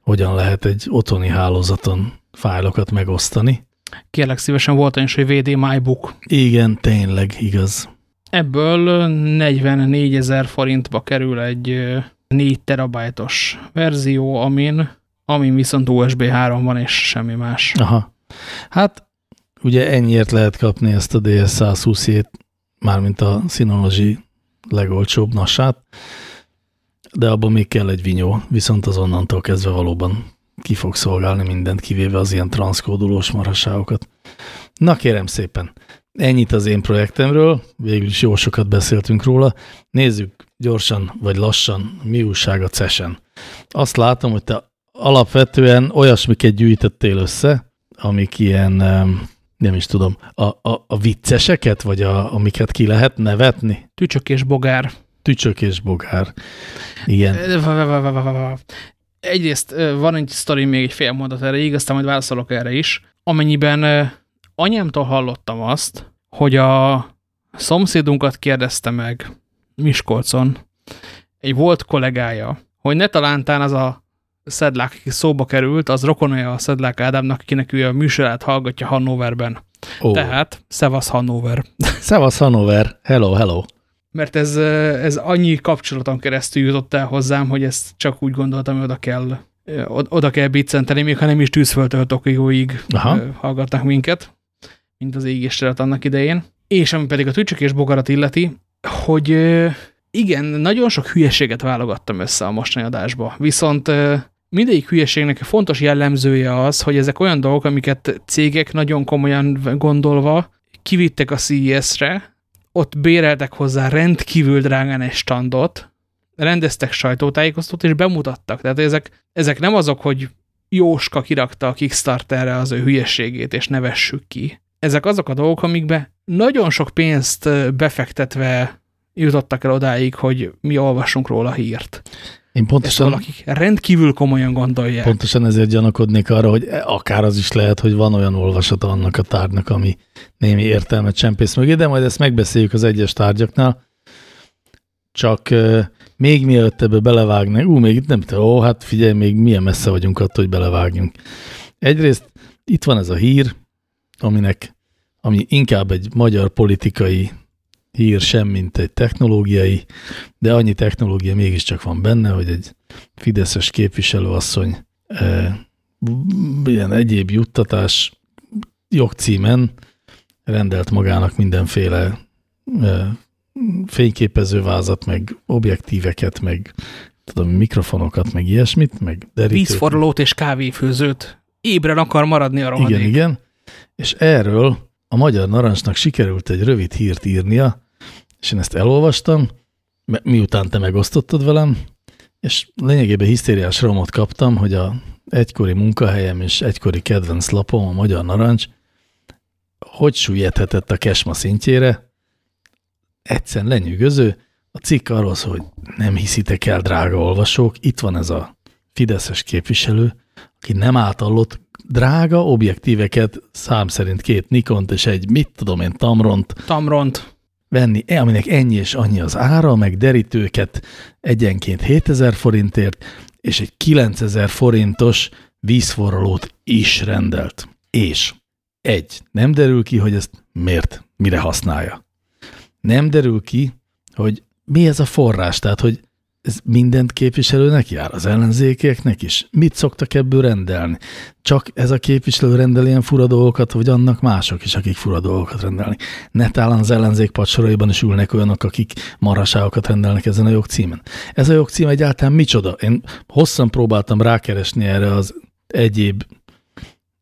hogyan lehet egy otthoni hálózaton fájlokat megosztani. Kérlek szívesen volt is, hogy VD MyBook. Igen, tényleg, igaz. Ebből 44 ezer forintba kerül egy 4 terabájtos verzió, amin, amin viszont USB 3 van, és semmi más. Aha. Hát, ugye ennyiért lehet kapni ezt a DS120 mármint a Synology legolcsóbb nasát, de abban még kell egy vinyó, viszont az onnantól kezdve valóban ki fog szolgálni mindent, kivéve az ilyen transzkódulós marhaságokat. Na kérem szépen, ennyit az én projektemről, végül is jó sokat beszéltünk róla. Nézzük gyorsan vagy lassan, mi újság a CES-en. Azt látom, hogy te alapvetően olyasmiket gyűjtöttél össze, amik ilyen nem is tudom, a, a, a vicceseket, vagy a, amiket ki lehet nevetni? Tücsök és bogár. Tücsök és bogár. Igen. Egyrészt van egy sztori, még egy fél mondat erre, aztán majd válaszolok erre is. Amennyiben anyámtól hallottam azt, hogy a szomszédunkat kérdezte meg Miskolcon, egy volt kollégája, hogy ne talántán az a Szedlák, aki szóba került, az rokonja a Szedlák Ádámnak, akinek ő a műsorát hallgatja Hannoverben. Oh. Tehát, Szevasz Hannover. Szevasz Hannover, hello, hello. Mert ez, ez annyi kapcsolaton keresztül jutott el hozzám, hogy ezt csak úgy gondoltam, hogy oda kell, oda kell biccenteni, még ha nem is tűzföldtől Tokióig hallgatnak minket, mint az égésteret annak idején. És ami pedig a tücsök és bogarat illeti, hogy igen, nagyon sok hülyeséget válogattam össze a mostani adásba, viszont mindegyik hülyeségnek fontos jellemzője az, hogy ezek olyan dolgok, amiket cégek nagyon komolyan gondolva kivittek a CES-re, ott béreltek hozzá rendkívül drágán egy standot, rendeztek sajtótájékoztatót, és bemutattak. Tehát ezek, ezek nem azok, hogy Jóska kirakta a Kickstarterre az ő hülyességét, és nevessük ki. Ezek azok a dolgok, amikbe nagyon sok pénzt befektetve jutottak el odáig, hogy mi olvassunk róla hírt. Én pontosan, Ezt valakik rendkívül komolyan gondolják. Pontosan ezért gyanakodnék arra, hogy akár az is lehet, hogy van olyan olvasata annak a tárgynak, ami némi értelmet csempész mögé, de majd ezt megbeszéljük az egyes tárgyaknál. Csak euh, még mielőtt ebbe belevágni, ú, még itt nem ó, hát figyelj, még milyen messze vagyunk attól, hogy belevágjunk. Egyrészt itt van ez a hír, aminek, ami inkább egy magyar politikai hír sem, mint egy technológiai, de annyi technológia mégiscsak van benne, hogy egy fideszes képviselőasszony e, ilyen egyéb juttatás jogcímen rendelt magának mindenféle e, fényképezővázat, meg objektíveket, meg tudom, mikrofonokat, meg ilyesmit, meg derítőt. Vízforralót és kávéfőzőt. Ébren akar maradni a rohadék. Igen, igen. És erről a Magyar Narancsnak sikerült egy rövid hírt írnia, és én ezt elolvastam, miután te megosztottad velem, és lényegében hisztériás romot kaptam, hogy a egykori munkahelyem és egykori kedvenc lapom, a Magyar Narancs, hogy süllyedhetett a kesma szintjére, egyszerűen lenyűgöző, a cikk arról szól, hogy nem hiszitek el, drága olvasók, itt van ez a fideszes képviselő, aki nem átallott drága objektíveket, szám szerint két Nikont és egy, mit tudom én, Tamront. Tamront. Venni, e, aminek ennyi és annyi az ára, meg derítőket egyenként 7000 forintért, és egy 9000 forintos vízforralót is rendelt. És egy, nem derül ki, hogy ezt miért, mire használja. Nem derül ki, hogy mi ez a forrás, tehát hogy ez mindent képviselőnek jár, az ellenzékeknek is? Mit szoktak ebből rendelni? Csak ez a képviselő rendel ilyen fura dolgokat, vagy annak mások is, akik fura dolgokat rendelni? Netálán az ellenzék padsoraiban is ülnek olyanok, akik maraságokat rendelnek ezen a jogcímen. Ez a jogcím egyáltalán micsoda? Én hosszan próbáltam rákeresni erre az egyéb,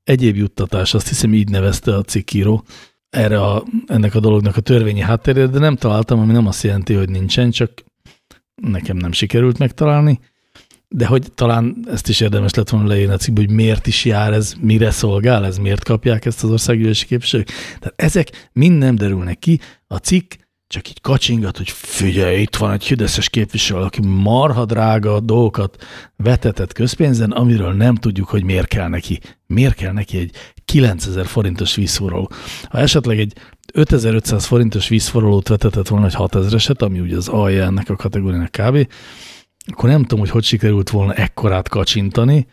egyéb juttatás, azt hiszem így nevezte a cikkíró, erre a, ennek a dolognak a törvényi háttérére, de nem találtam, ami nem azt jelenti, hogy nincsen, csak nekem nem sikerült megtalálni, de hogy talán ezt is érdemes lett volna leírni a cikkbe, hogy miért is jár ez, mire szolgál ez, miért kapják ezt az országgyűlési képviselők. Tehát ezek mind nem derülnek ki. A cikk csak így kacsingat, hogy figyelj, itt van egy hideszes képviselő, aki marha drága dolgokat vetetett közpénzen, amiről nem tudjuk, hogy miért kell neki. Miért kell neki egy 9000 forintos vízforraló. Ha esetleg egy 5500 forintos vízforralót vetetett volna egy 6000-eset, ami ugye az alja ennek a kategóriának kb., akkor nem tudom, hogy hogy sikerült volna ekkorát kacsintani,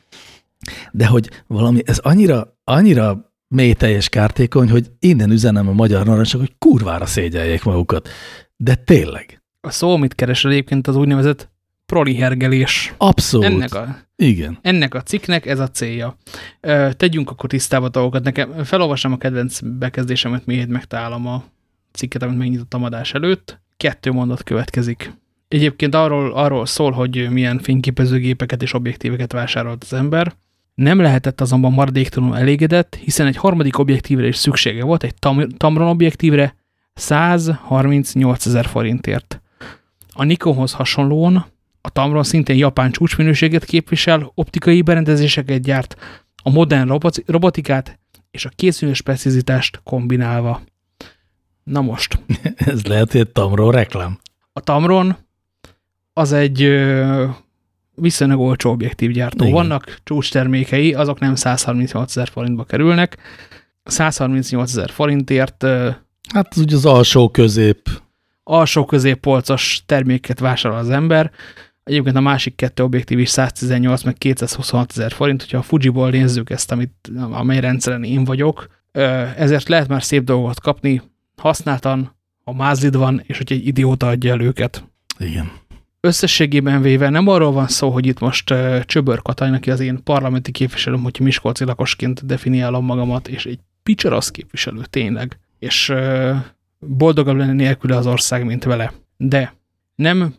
de hogy valami, ez annyira, annyira mély teljes kártékony, hogy innen üzenem a magyar narancsok, hogy kurvára szégyeljék magukat. De tényleg. A szó, amit keresel egyébként az úgynevezett prolihergelés. Abszolút. Ennek a, Igen. Ennek a cikknek ez a célja. Ö, tegyünk akkor tisztába dolgokat. Nekem felolvasom a kedvenc bekezdésemet, miért megtalálom a cikket, amit megnyitottam adás előtt. Kettő mondat következik. Egyébként arról, arról szól, hogy milyen fényképezőgépeket és objektíveket vásárolt az ember. Nem lehetett azonban maradéktalanul elégedett, hiszen egy harmadik objektívre is szüksége volt, egy Tam Tamron objektívre 138 ezer forintért. A Nikonhoz hasonlóan a Tamron szintén japán csúcsminőséget képvisel, optikai berendezéseket gyárt, a modern robotikát és a készülős precizitást kombinálva. Na most. Ez lehet, hogy egy Tamron reklám. A Tamron az egy viszonylag olcsó objektív gyártó. Igen. Vannak csúcstermékei, azok nem 138 ezer forintba kerülnek. 138 ezer forintért... Hát az ugye az alsó közép. Alsó középpolcos terméket vásárol az ember. Egyébként a másik kettő objektív is 118 meg 226 ezer forint, hogyha a Fujiból nézzük ezt, amit, amely rendszeren én vagyok, ezért lehet már szép dolgot kapni, használtan, a mázlid van, és hogy egy idióta adja el őket. Igen összességében véve nem arról van szó, hogy itt most Csöbör Katalin, aki az én parlamenti képviselőm, hogy Miskolci lakosként definiálom magamat, és egy picsarasz képviselő tényleg, és boldogabb lenni nélküle az ország, mint vele. De nem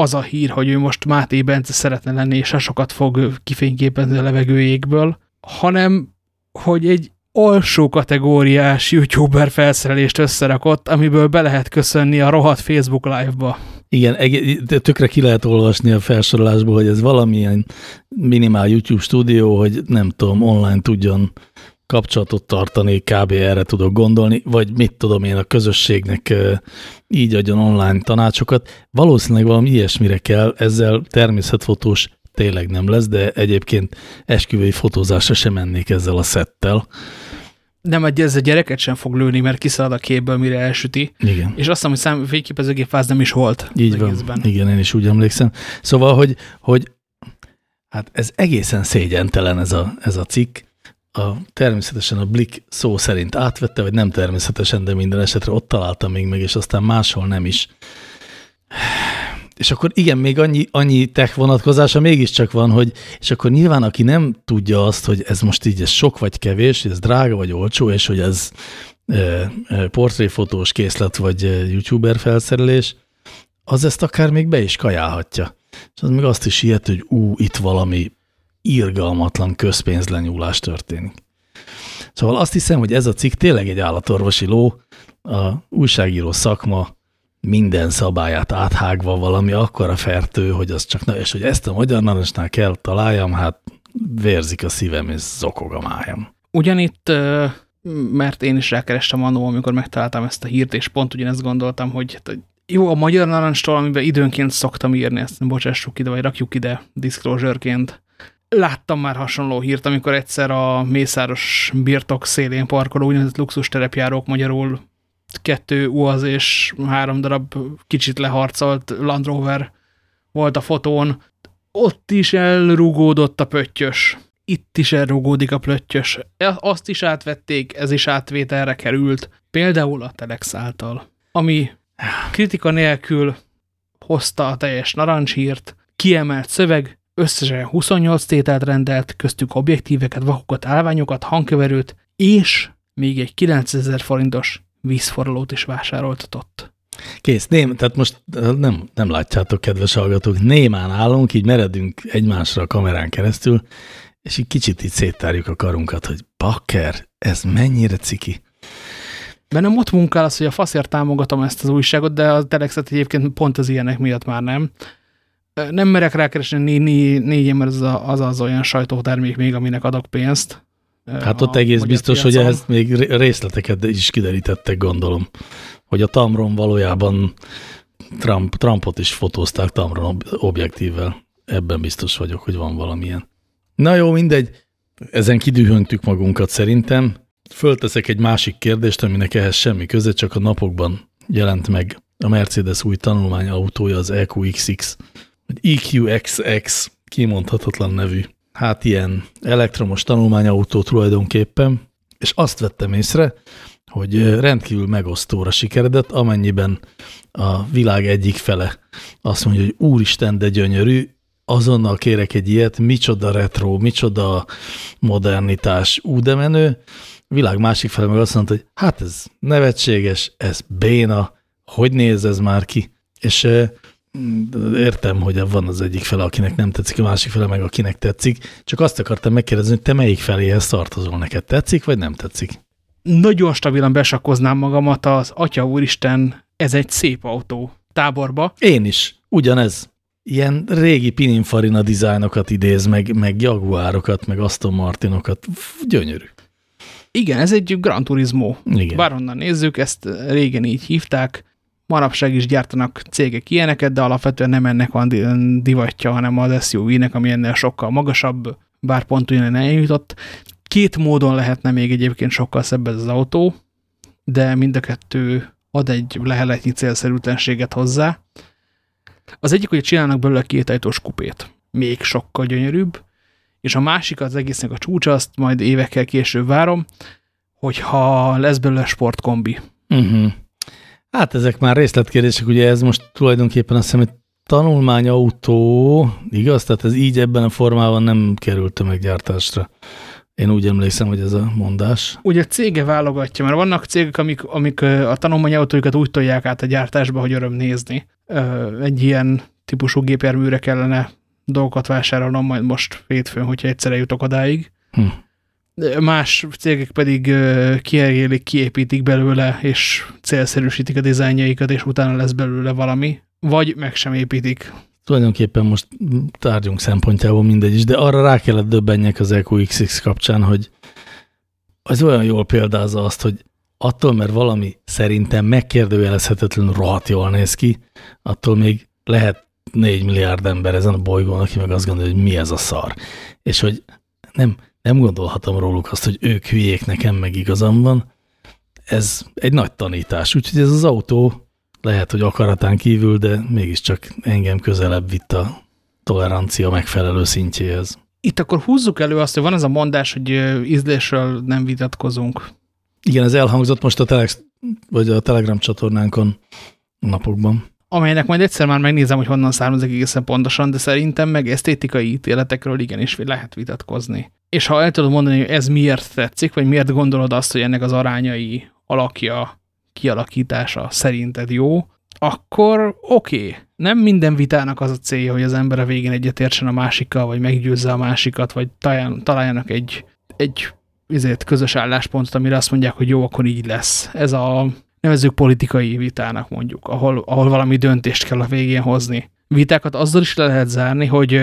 az a hír, hogy ő most Máté Bence szeretne lenni, és sokat fog kifényképezni a levegőjékből, hanem hogy egy alsó kategóriás youtuber felszerelést összerakott, amiből be lehet köszönni a rohadt Facebook live-ba. Igen, tökre ki lehet olvasni a felsorolásból, hogy ez valamilyen minimál YouTube stúdió, hogy nem tudom, online tudjon kapcsolatot tartani, kb. erre tudok gondolni, vagy mit tudom én a közösségnek így adjon online tanácsokat. Valószínűleg valami ilyesmire kell, ezzel természetfotós tényleg nem lesz, de egyébként esküvői fotózásra sem mennék ezzel a szettel. Nem, egy ez a gyereket sem fog lőni, mert kiszalad a képből, mire elsüti. Igen. És azt hiszem, hogy szám, fényképezőgép fáz nem is volt. Így van. Egészben. Igen, én is úgy emlékszem. Szóval, hogy, hogy hát ez egészen szégyentelen ez a, ez a cikk. A, természetesen a Blik szó szerint átvette, vagy nem természetesen, de minden esetre ott találtam még meg, és aztán máshol nem is. És akkor igen, még annyi, annyi tech vonatkozása mégiscsak van, hogy, és akkor nyilván aki nem tudja azt, hogy ez most így ez sok vagy kevés, ez drága vagy olcsó, és hogy ez e, e, portréfotós készlet vagy youtuber felszerelés, az ezt akár még be is kajálhatja. És az még azt is ilyet, hogy ú, itt valami irgalmatlan közpénzlenyúlás történik. Szóval azt hiszem, hogy ez a cikk tényleg egy állatorvosi ló, a újságíró szakma minden szabályát áthágva valami akkora fertő, hogy az csak, na, és hogy ezt a magyar narancsnál kell találjam, hát vérzik a szívem és zokog a májam. Ugyanitt, mert én is rákerestem annó, amikor megtaláltam ezt a hírt, és pont ugyanezt gondoltam, hogy jó, a magyar narancstól, amiben időnként szoktam írni, ezt bocsássuk ide, vagy rakjuk ide disclosure-ként. Láttam már hasonló hírt, amikor egyszer a Mészáros birtok szélén parkoló úgynevezett luxus terepjárók magyarul kettő UAZ és három darab kicsit leharcolt Land Rover volt a fotón. Ott is elrugódott a pöttyös. Itt is elrugódik a plöttyös. Azt is átvették, ez is átvételre került. Például a Telex által. Ami kritika nélkül hozta a teljes narancshírt, kiemelt szöveg, összesen 28 tételt rendelt, köztük objektíveket, vakokat, állványokat, hangköverőt, és még egy 9000 forintos vízforralót is vásároltatott. Kész, ném, tehát most nem, nem látjátok, kedves hallgatók, némán állunk, így meredünk egymásra a kamerán keresztül, és így kicsit így széttárjuk a karunkat, hogy bakker, ez mennyire ciki. Bennem ott munkál az, hogy a faszért támogatom ezt az újságot, de a Telexet egyébként pont az ilyenek miatt már nem. Nem merek rákeresni né, né, négy, mert az, a, az az olyan sajtótermék még, aminek adok pénzt. Hát ott egész biztos, piacon. hogy ehhez még részleteket is kiderítettek, gondolom. Hogy a Tamron valójában Trump, Trumpot is fotózták Tamron objektívvel. Ebben biztos vagyok, hogy van valamilyen. Na jó, mindegy. Ezen kidühöntük magunkat szerintem. Fölteszek egy másik kérdést, aminek ehhez semmi köze, csak a napokban jelent meg a Mercedes új tanulmányautója, az EQXX, vagy EQXX, kimondhatatlan nevű hát ilyen elektromos tanulmányautó tulajdonképpen, és azt vettem észre, hogy rendkívül megosztóra sikeredett, amennyiben a világ egyik fele azt mondja, hogy úristen, de gyönyörű, azonnal kérek egy ilyet, micsoda retro, micsoda modernitás, ú, de menő. Világ másik fele meg azt mondta, hogy hát ez nevetséges, ez béna, hogy néz ez már ki? És értem, hogy van az egyik fele, akinek nem tetszik, a másik fele meg akinek tetszik, csak azt akartam megkérdezni, hogy te melyik feléhez tartozol, neked tetszik, vagy nem tetszik? Nagyon stabilan besakkoznám magamat az Atya Úristen, ez egy szép autó táborba. Én is, ugyanez. Ilyen régi Pininfarina dizájnokat idéz, meg, meg Jaguárokat, meg Aston Martinokat. Gyönyörű. Igen, ez egy Gran Turismo. Igen. Bárhonnan nézzük, ezt régen így hívták Manapság is gyártanak cégek ilyeneket, de alapvetően nem ennek van divatja, hanem az SUV-nek, ami ennél sokkal magasabb, bár pont ugyan eljutott. Két módon lehetne még egyébként sokkal szebb ez az autó, de mind a kettő ad egy leheletnyi célszerűtlenséget hozzá. Az egyik, hogy csinálnak belőle két ajtós kupét, még sokkal gyönyörűbb, és a másik az egésznek a csúcsa, azt majd évekkel később várom, hogyha lesz belőle sportkombi. Uh mhm. -huh. Hát ezek már részletkérdések, ugye ez most tulajdonképpen azt hiszem, hogy tanulmányautó, igaz? Tehát ez így ebben a formában nem került tömeggyártásra. Én úgy emlékszem, hogy ez a mondás. Ugye a cége válogatja, mert vannak cégek, amik, amik a tanulmányautóikat úgy tolják át a gyártásba, hogy öröm nézni. Egy ilyen típusú gépjárműre kellene dolgokat vásárolnom majd most hétfőn, hogyha egyszerre jutok odáig. Hm. Más cégek pedig kiegélik, kiépítik belőle, és célszerűsítik a dizájnjaikat, és utána lesz belőle valami, vagy meg sem építik. Tulajdonképpen most tárgyunk szempontjából mindegy is, de arra rá kellett döbbenjek az EQXX kapcsán, hogy az olyan jól példázza azt, hogy attól, mert valami szerintem megkérdőjelezhetetlenül rohadt jól néz ki, attól még lehet 4 milliárd ember ezen a bolygón, aki meg azt gondolja, hogy mi ez a szar. És hogy nem, nem gondolhatom róluk azt, hogy ők hülyék, nekem meg igazam van. Ez egy nagy tanítás. Úgyhogy ez az autó lehet, hogy akaratán kívül, de mégiscsak engem közelebb vitt a tolerancia megfelelő szintjéhez. Itt akkor húzzuk elő azt, hogy van ez a mondás, hogy ízlésről nem vitatkozunk. Igen, ez elhangzott most a, Telex, vagy a Telegram csatornánkon napokban. Amelynek majd egyszer már megnézem, hogy honnan származik egészen pontosan, de szerintem meg esztétikai ítéletekről igenis lehet vitatkozni. És ha el tudod mondani, hogy ez miért tetszik, vagy miért gondolod azt, hogy ennek az arányai, alakja, kialakítása szerinted jó, akkor oké. Okay. Nem minden vitának az a célja, hogy az ember a végén egyetértsen a másikkal, vagy meggyőzze a másikat, vagy találjanak egy, egy ezért közös álláspontot, amire azt mondják, hogy jó, akkor így lesz. Ez a nevezők politikai vitának mondjuk, ahol, ahol valami döntést kell a végén hozni. Vitákat azzal is le lehet zárni, hogy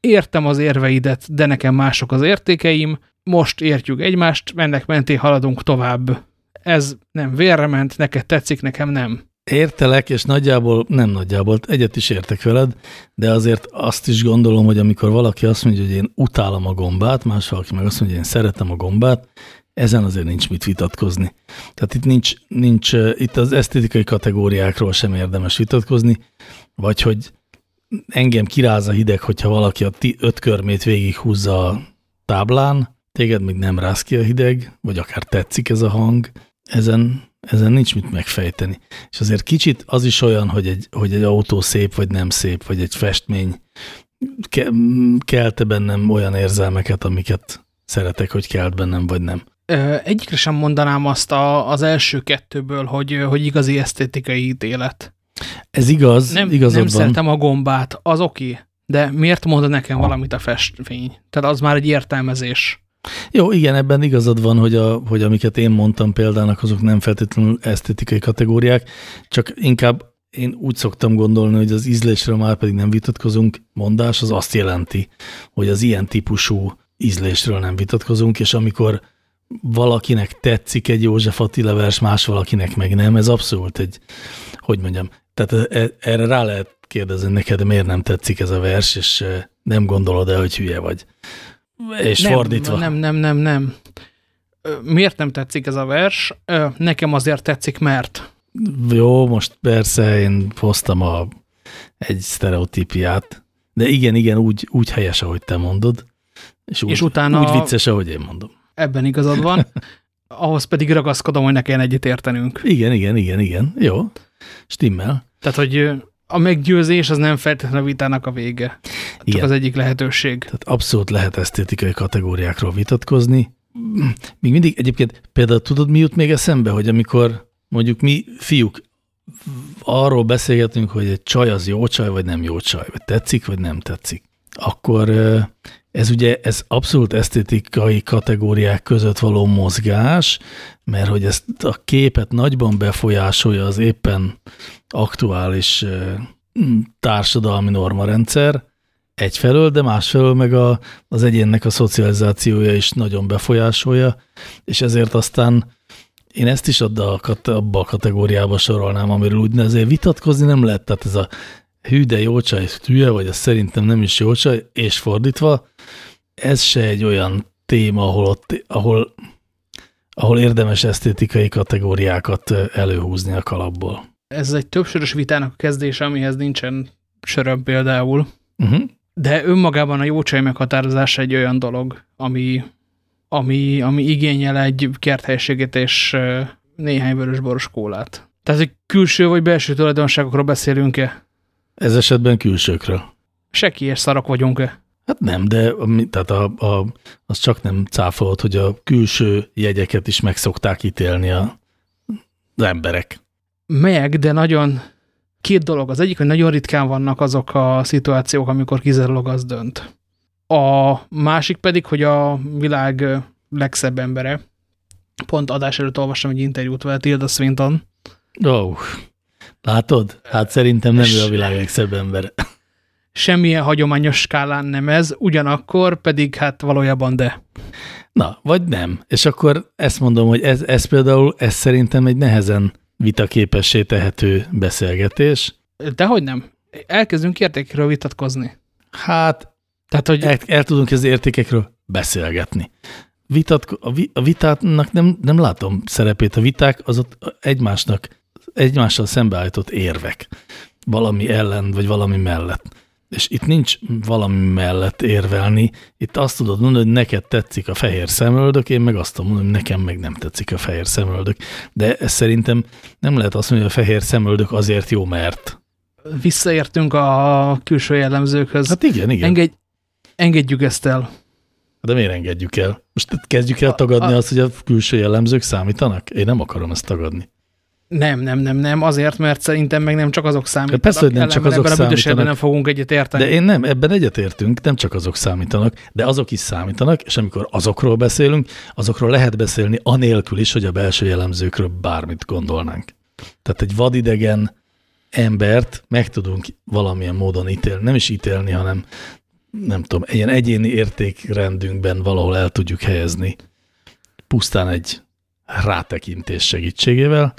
értem az érveidet, de nekem mások az értékeim, most értjük egymást, mennek mentén haladunk tovább. Ez nem vérre ment, neked tetszik, nekem nem. Értelek, és nagyjából, nem nagyjából, egyet is értek veled, de azért azt is gondolom, hogy amikor valaki azt mondja, hogy én utálom a gombát, más valaki meg azt mondja, hogy én szeretem a gombát, ezen azért nincs mit vitatkozni. Tehát itt nincs, nincs itt az esztétikai kategóriákról sem érdemes vitatkozni, vagy hogy engem kiráz a hideg, hogyha valaki a öt körmét végig húzza a táblán, téged még nem ráz ki a hideg, vagy akár tetszik ez a hang, ezen ezen nincs mit megfejteni. És azért kicsit az is olyan, hogy egy, hogy egy autó szép vagy nem szép, vagy egy festmény ke, kelte bennem olyan érzelmeket, amiket szeretek, hogy kelt bennem, vagy nem. Egyikre sem mondanám azt a, az első kettőből, hogy, hogy igazi esztétikai ítélet. Ez igaz, nem, igazad Nem van. szeretem a gombát, az oké, de miért mond nekem valamit a festmény? Tehát az már egy értelmezés. Jó, igen, ebben igazad van, hogy, a, hogy amiket én mondtam példának, azok nem feltétlenül esztetikai kategóriák, csak inkább én úgy szoktam gondolni, hogy az ízlésről már pedig nem vitatkozunk, mondás az azt jelenti, hogy az ilyen típusú ízlésről nem vitatkozunk, és amikor valakinek tetszik egy József Attila vers, más valakinek meg nem, ez abszolút egy, hogy mondjam, tehát e, erre rá lehet kérdezni neked, miért nem tetszik ez a vers, és e, nem gondolod el, hogy hülye vagy. És nem, fordítva. Nem, nem, nem, nem. Miért nem tetszik ez a vers? Nekem azért tetszik, mert... Jó, most persze én hoztam a, egy sztereotípiát, de igen, igen, úgy, úgy helyes, ahogy te mondod, és úgy, és utána úgy vicces, ahogy én mondom. Ebben igazad van. Ahhoz pedig ragaszkodom, hogy ne kelljen egyet értenünk. Igen, igen, igen, igen. Jó, stimmel. Tehát, hogy a meggyőzés az nem feltétlenül a vitának a vége. Csak Igen. az egyik lehetőség. Tehát abszolút lehet esztétikai kategóriákról vitatkozni. Még mindig egyébként például tudod, mi jut még eszembe, hogy amikor mondjuk mi fiúk arról beszélgetünk, hogy egy csaj az jó csaj, vagy nem jó csaj, vagy tetszik, vagy nem tetszik, akkor ez ugye ez abszolút esztétikai kategóriák között való mozgás, mert hogy ezt a képet nagyban befolyásolja az éppen aktuális társadalmi normarendszer. Egyfelől, de másfelől meg a, az egyénnek a szocializációja is nagyon befolyásolja, és ezért aztán én ezt is abba a kategóriába sorolnám, amiről úgy ezért vitatkozni nem lehet, tehát ez a hű, de jó csaj, hülye, vagy ez szerintem nem is jó csaj, és fordítva, ez se egy olyan téma, ahol, ott, ahol, ahol érdemes esztétikai kategóriákat előhúzni a kalapból. Ez egy többsörös vitának a kezdése, amihez nincsen söröm például. Uh mhm. -huh. De önmagában a jó csaj meghatározása egy olyan dolog, ami, ami, ami igényel egy kerthelységet és néhány vörösboros kólát. Tehát, hogy külső vagy belső tulajdonságokról beszélünk-e? Ez esetben külsőkről. Seki és szarok vagyunk-e? Hát nem, de tehát a, a, az csak nem cáfolt, hogy a külső jegyeket is meg szokták ítélni a, az emberek. Meg, de nagyon, két dolog. Az egyik, hogy nagyon ritkán vannak azok a szituációk, amikor kizárólag az dönt. A másik pedig, hogy a világ legszebb embere, pont adás előtt olvastam egy interjút vele, Tilda Swinton. Ó, oh, látod? Hát szerintem nem ő a világ legszebb embere. Semmilyen hagyományos skálán nem ez, ugyanakkor pedig hát valójában de. Na, vagy nem. És akkor ezt mondom, hogy ez, ez például, ez szerintem egy nehezen vitaképessé tehető beszélgetés. Dehogy nem. Elkezdünk értékekről vitatkozni. Hát, Tehát, hogy... el, el tudunk az értékekről beszélgetni. Vitat, a, vi, a vitának nem, nem látom szerepét. A viták azok egymásnak, egymással szembeállított érvek. Valami ellen, vagy valami mellett. És itt nincs valami mellett érvelni, itt azt tudod mondani, hogy neked tetszik a fehér szemöldök, én meg azt mondani, hogy nekem meg nem tetszik a fehér szemöldök. De ez szerintem nem lehet azt mondani, hogy a fehér szemöldök azért jó, mert. Visszaértünk a külső jellemzőkhöz. Hát igen, igen. Engedj, engedjük ezt el. De miért engedjük el? Most kezdjük el tagadni a, a, azt, hogy a külső jellemzők számítanak? Én nem akarom ezt tagadni. Nem, nem, nem, nem. Azért, mert szerintem meg nem csak azok számítanak. Persze, hogy nem csak azok számítanak. nem fogunk egyet érteni. De én nem, ebben egyetértünk, nem csak azok számítanak, de azok is számítanak, és amikor azokról beszélünk, azokról lehet beszélni anélkül is, hogy a belső jellemzőkről bármit gondolnánk. Tehát egy vadidegen embert meg tudunk valamilyen módon ítélni, nem is ítélni, hanem nem tudom, ilyen egyéni értékrendünkben valahol el tudjuk helyezni pusztán egy rátekintés segítségével,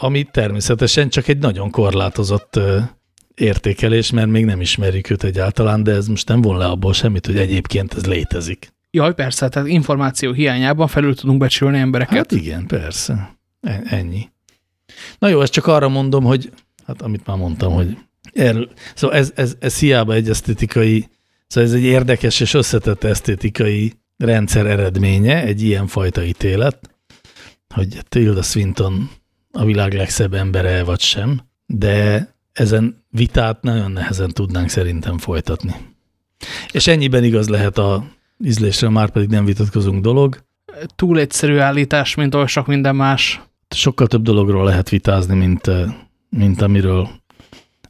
ami természetesen csak egy nagyon korlátozott értékelés, mert még nem ismerjük őt egyáltalán, de ez most nem von le abból semmit, hogy egyébként ez létezik. Jaj, persze, tehát információ hiányában felül tudunk becsülni embereket. Hát igen, persze. E, ennyi. Na jó, ezt csak arra mondom, hogy, hát amit már mondtam, hogy erről, szóval ez, ez, ez hiába egy esztétikai, szóval ez egy érdekes és összetett esztétikai rendszer eredménye, egy ilyen fajta ítélet, hogy Tilda Swinton a világ legszebb embere vagy sem, de ezen vitát nagyon nehezen tudnánk szerintem folytatni. És ennyiben igaz lehet a ízlésre, már pedig nem vitatkozunk dolog. Túl egyszerű állítás, mint oly sok minden más. Sokkal több dologról lehet vitázni, mint, mint amiről,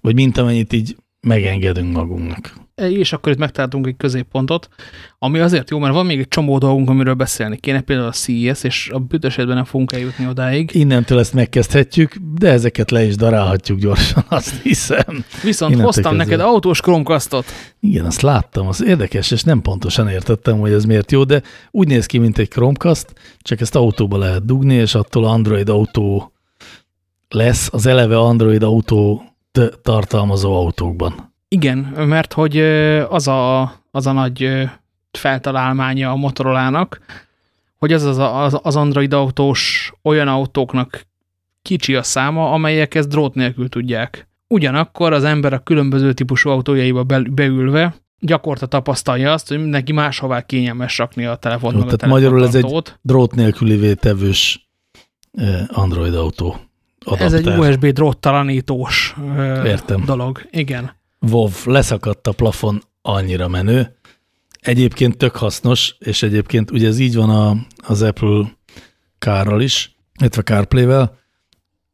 vagy mint amennyit így megengedünk magunknak és akkor itt megtaláltunk egy középpontot, ami azért jó, mert van még egy csomó dolgunk, amiről beszélni kéne, például a CES, és a bütösetben nem fogunk eljutni odáig. Innentől ezt megkezdhetjük, de ezeket le is darálhatjuk gyorsan, azt hiszem. Viszont Innentől hoztam kezdve. neked autós Chromecastot. Igen, azt láttam, az érdekes, és nem pontosan értettem, hogy ez miért jó, de úgy néz ki, mint egy Chromecast, csak ezt autóba lehet dugni, és attól Android autó lesz, az eleve Android autó tartalmazó autókban. Igen, mert hogy az a, az a nagy feltalálmánya a Motorolának, hogy az az, az, az Android autós olyan autóknak kicsi a száma, amelyek ezt drót nélkül tudják. Ugyanakkor az ember a különböző típusú autójaiba beülve gyakorta tapasztalja azt, hogy neki máshová kényelmes rakni a telefont, Jó, tehát a magyarul ez egy drót nélküli tevős Android autó. Adapter. Ez egy USB dróttalanítós Értem. dolog. Igen. WoW leszakadt a plafon, annyira menő. Egyébként tök hasznos, és egyébként ugye ez így van a, az Apple kárral is, illetve CarPlay-vel,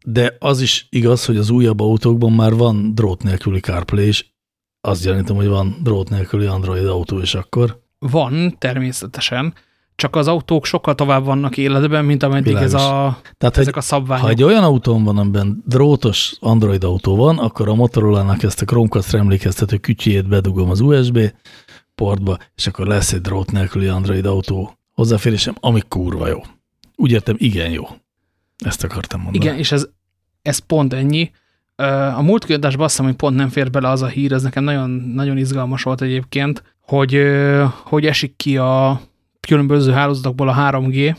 de az is igaz, hogy az újabb autókban már van drót nélküli CarPlay is. Azt gyanítom, hogy van drót nélküli Android autó is akkor. Van, természetesen csak az autók sokkal tovább vannak életben, mint ameddig ez a, Tehát, ezek a szabványok. Ha egy olyan autón van, amiben drótos Android autó van, akkor a Motorola-nak ezt a chromecast emlékeztető kütyét bedugom az USB portba, és akkor lesz egy drót nélküli Android autó hozzáférésem, ami kurva jó. Úgy értem, igen jó. Ezt akartam mondani. Igen, és ez, ez pont ennyi. A múlt kiadásban azt hiszem, hogy pont nem fér bele az a hír, ez nekem nagyon, nagyon izgalmas volt egyébként, hogy, hogy esik ki a, különböző hálózatokból a 3G.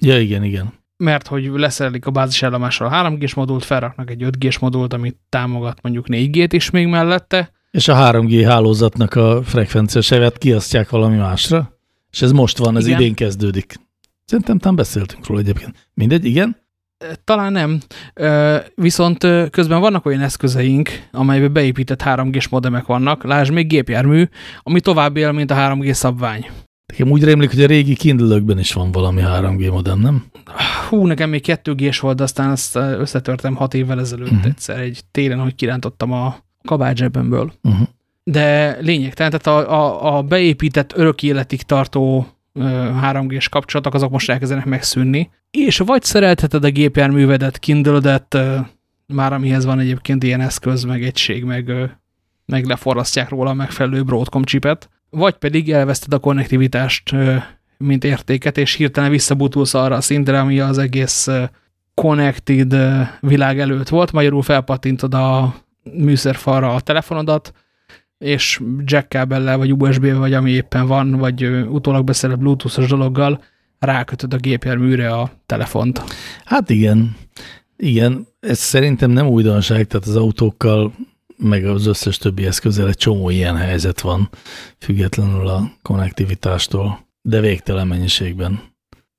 Ja, igen, igen. Mert hogy leszerelik a bázisállomással a 3G-s modult, felraknak egy 5G-s modult, amit támogat mondjuk 4G-t is még mellette. És a 3G hálózatnak a frekvencia sevet kiasztják valami másra, és ez most van, ez igen. idén kezdődik. Szerintem talán beszéltünk róla egyébként. Mindegy, igen? Talán nem. Viszont közben vannak olyan eszközeink, amelybe beépített 3G-s modemek vannak, lásd még gépjármű, ami tovább él, mint a 3G szabvány. Nekem úgy rémlik, hogy a régi kindle is van valami 3G modem, nem? Hú, nekem még 2G-s volt, aztán azt összetörtem hat évvel ezelőtt uh mhm. -huh. egyszer egy télen, hogy kirántottam a kabátzsebemből. Uh mhm. -huh. De lényeg, tehát a, a, a beépített örök életig tartó 3G-s kapcsolatok, azok most elkezdenek megszűnni. És vagy szereltheted a gépjárművedet, kindle már amihez van egyébként ilyen eszköz, meg egység, meg, meg leforrasztják róla a megfelelő Broadcom chipet, vagy pedig elveszted a konnektivitást, mint értéket, és hirtelen visszabutulsz arra a szintre, ami az egész connected világ előtt volt, magyarul felpattintod a műszerfalra a telefonodat, és jack vagy USB, vagy ami éppen van, vagy utólag beszerelt bluetoothos dologgal rákötöd a gépjárműre a telefont. Hát igen, igen, ez szerintem nem újdonság, tehát az autókkal meg az összes többi eszközzel egy csomó ilyen helyzet van, függetlenül a konnektivitástól, de végtelen mennyiségben.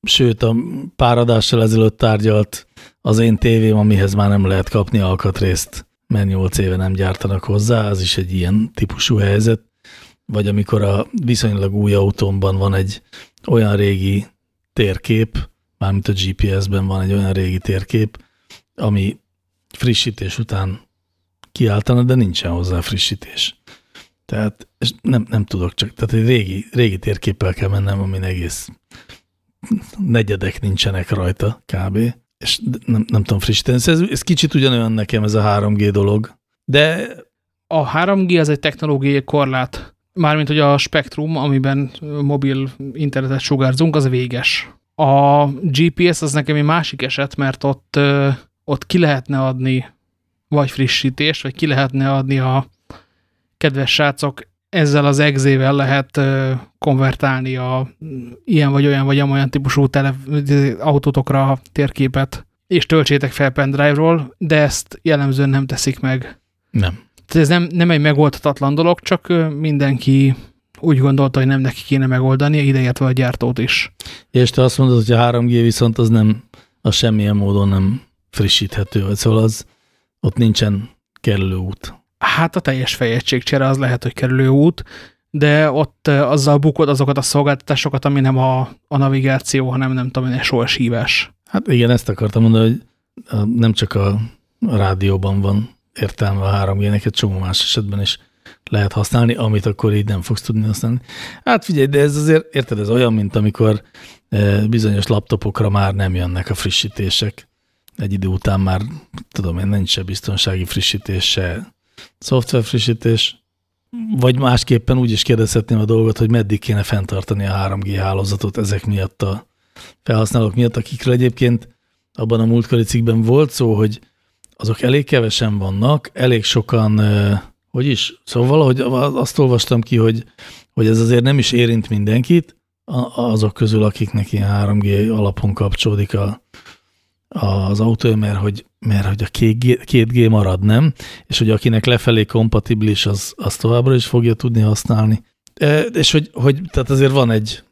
Sőt, a pár adással ezelőtt tárgyalt az én tévém, amihez már nem lehet kapni alkatrészt, mert 8 éve nem gyártanak hozzá, az is egy ilyen típusú helyzet. Vagy amikor a viszonylag új autómban van egy olyan régi térkép, mármint a GPS-ben van egy olyan régi térkép, ami frissítés után kiáltana, de nincsen hozzá frissítés. Tehát és nem, nem tudok csak, tehát egy régi, régi térképpel kell mennem, amin egész negyedek nincsenek rajta kb. És nem, nem tudom frissíteni. Ez, ez kicsit ugyanolyan nekem ez a 3G dolog, de... A 3G az egy technológiai korlát. Mármint, hogy a spektrum, amiben mobil internetet sugárzunk, az véges. A GPS az nekem egy másik eset, mert ott, ott ki lehetne adni vagy frissítést, vagy ki lehetne adni a kedves srácok, ezzel az egzével lehet konvertálni a ilyen vagy olyan vagy olyan típusú tele, autótokra a térképet, és töltsétek fel pendrive-ról, de ezt jellemzően nem teszik meg. Nem. Tehát ez nem, nem egy megoldhatatlan dolog, csak mindenki úgy gondolta, hogy nem neki kéne megoldani, ideértve a gyártót is. És te azt mondod, hogy a 3G viszont az nem, az semmilyen módon nem frissíthető, vagy szóval az, ott nincsen kerülő út. Hát a teljes fejegységcsere az lehet, hogy kerülő út, de ott azzal bukod azokat a szolgáltatásokat, ami nem a, a navigáció, hanem nem tudom, egy SOS hívás. Hát igen, ezt akartam mondani, hogy nem csak a, rádióban van értelme a 3 g egy csomó más esetben is lehet használni, amit akkor így nem fogsz tudni használni. Hát figyelj, de ez azért, érted, ez olyan, mint amikor bizonyos laptopokra már nem jönnek a frissítések egy idő után már, tudom én, nincs se biztonsági frissítés, se szoftver frissítés, vagy másképpen úgy is kérdezhetném a dolgot, hogy meddig kéne fenntartani a 3G hálózatot ezek miatt a felhasználók miatt, akikről egyébként abban a múltkori cikkben volt szó, hogy azok elég kevesen vannak, elég sokan, hogy is, szóval valahogy azt olvastam ki, hogy, hogy ez azért nem is érint mindenkit, azok közül, akiknek ilyen 3G alapon kapcsolódik a, az autó, mert hogy, mert hogy a 2G marad, nem? És hogy akinek lefelé kompatibilis, az, az továbbra is fogja tudni használni. E, és hogy, hogy tehát azért van egy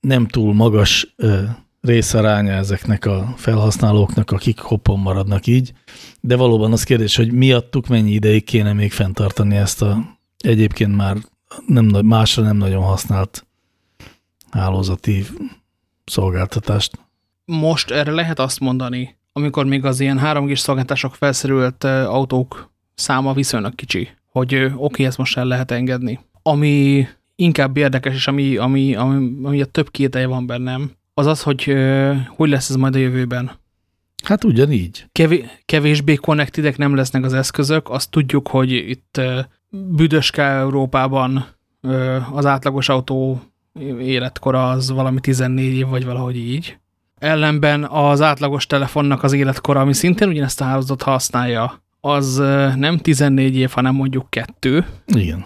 nem túl magas e, részaránya ezeknek a felhasználóknak, akik hoppon maradnak így, de valóban az kérdés, hogy miattuk mennyi ideig kéne még fenntartani ezt a egyébként már nem, másra nem nagyon használt hálózati szolgáltatást most erre lehet azt mondani, amikor még az ilyen 3G szolgáltások felszerült autók száma viszonylag kicsi, hogy oké, okay, ezt most el lehet engedni. Ami inkább érdekes, és ami, ami, ami, ami a több kételje van bennem, az az, hogy hogy lesz ez majd a jövőben. Hát ugyanígy. Kevés, kevésbé konnektidek nem lesznek az eszközök, azt tudjuk, hogy itt büdöske Európában az átlagos autó életkora az valami 14 év, vagy valahogy így ellenben az átlagos telefonnak az életkora, ami szintén ugyanezt a hálózatot használja, az nem 14 év, hanem mondjuk kettő. Igen.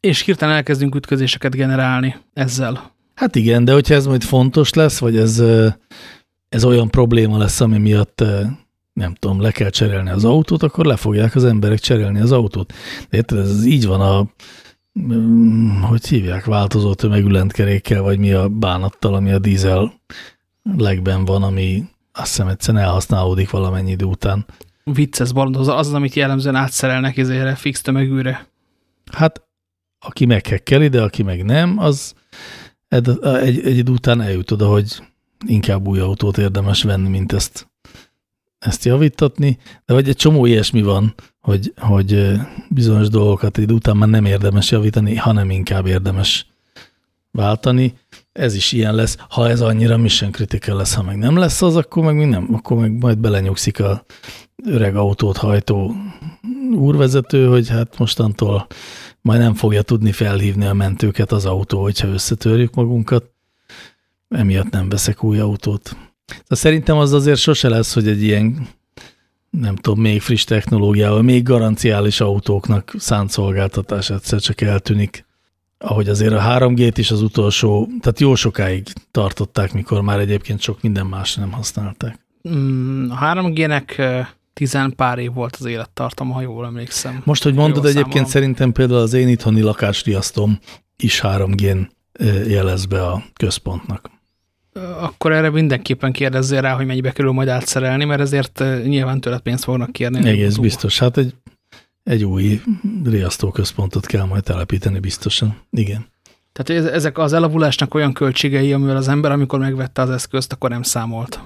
És hirtelen elkezdünk ütközéseket generálni ezzel. Hát igen, de hogyha ez majd fontos lesz, vagy ez, ez olyan probléma lesz, ami miatt nem tudom, le kell cserélni az autót, akkor le fogják az emberek cserélni az autót. De érted, ez így van a, mm, hogy hívják, változó tömegű lentkerékkel, vagy mi a bánattal, ami a dízel legben van, ami azt hiszem egyszerűen elhasználódik valamennyi idő után. Vicces baland, az az, amit jellemzően átszerelnek ezére fix tömegűre. Hát, aki meghekkeli, de aki meg nem, az egy, egy, egy idő után eljutod, hogy inkább új autót érdemes venni, mint ezt, ezt javítatni, de vagy egy csomó ilyesmi van, hogy, hogy bizonyos dolgokat egy idő után már nem érdemes javítani, hanem inkább érdemes váltani. Ez is ilyen lesz. Ha ez annyira mission critical lesz, ha meg nem lesz az, akkor meg még nem, akkor meg majd belenyugszik a öreg autót hajtó úrvezető, hogy hát mostantól majd nem fogja tudni felhívni a mentőket az autó, hogyha összetörjük magunkat. Emiatt nem veszek új autót. De szerintem az azért sose lesz, hogy egy ilyen, nem tudom, még friss technológiával, még garanciális autóknak szánt szolgáltatás egyszer csak eltűnik. Ahogy azért a 3G-t is az utolsó, tehát jó sokáig tartották, mikor már egyébként sok minden más nem használták. Mm, a 3G-nek tizen pár év volt az élettartama, ha jól emlékszem. Most, hogy mondod, egyébként számolom. szerintem például az én itthoni lakásriasztom is 3G-n jelez be a központnak. Akkor erre mindenképpen kérdezzél rá, hogy mennyibe kerül majd átszerelni, mert ezért nyilván tőled pénzt fognak kérni. Egész biztos. Hát egy, egy új riasztóközpontot kell majd telepíteni biztosan. Igen. Tehát ezek az elavulásnak olyan költségei, amivel az ember, amikor megvette az eszközt, akkor nem számolt.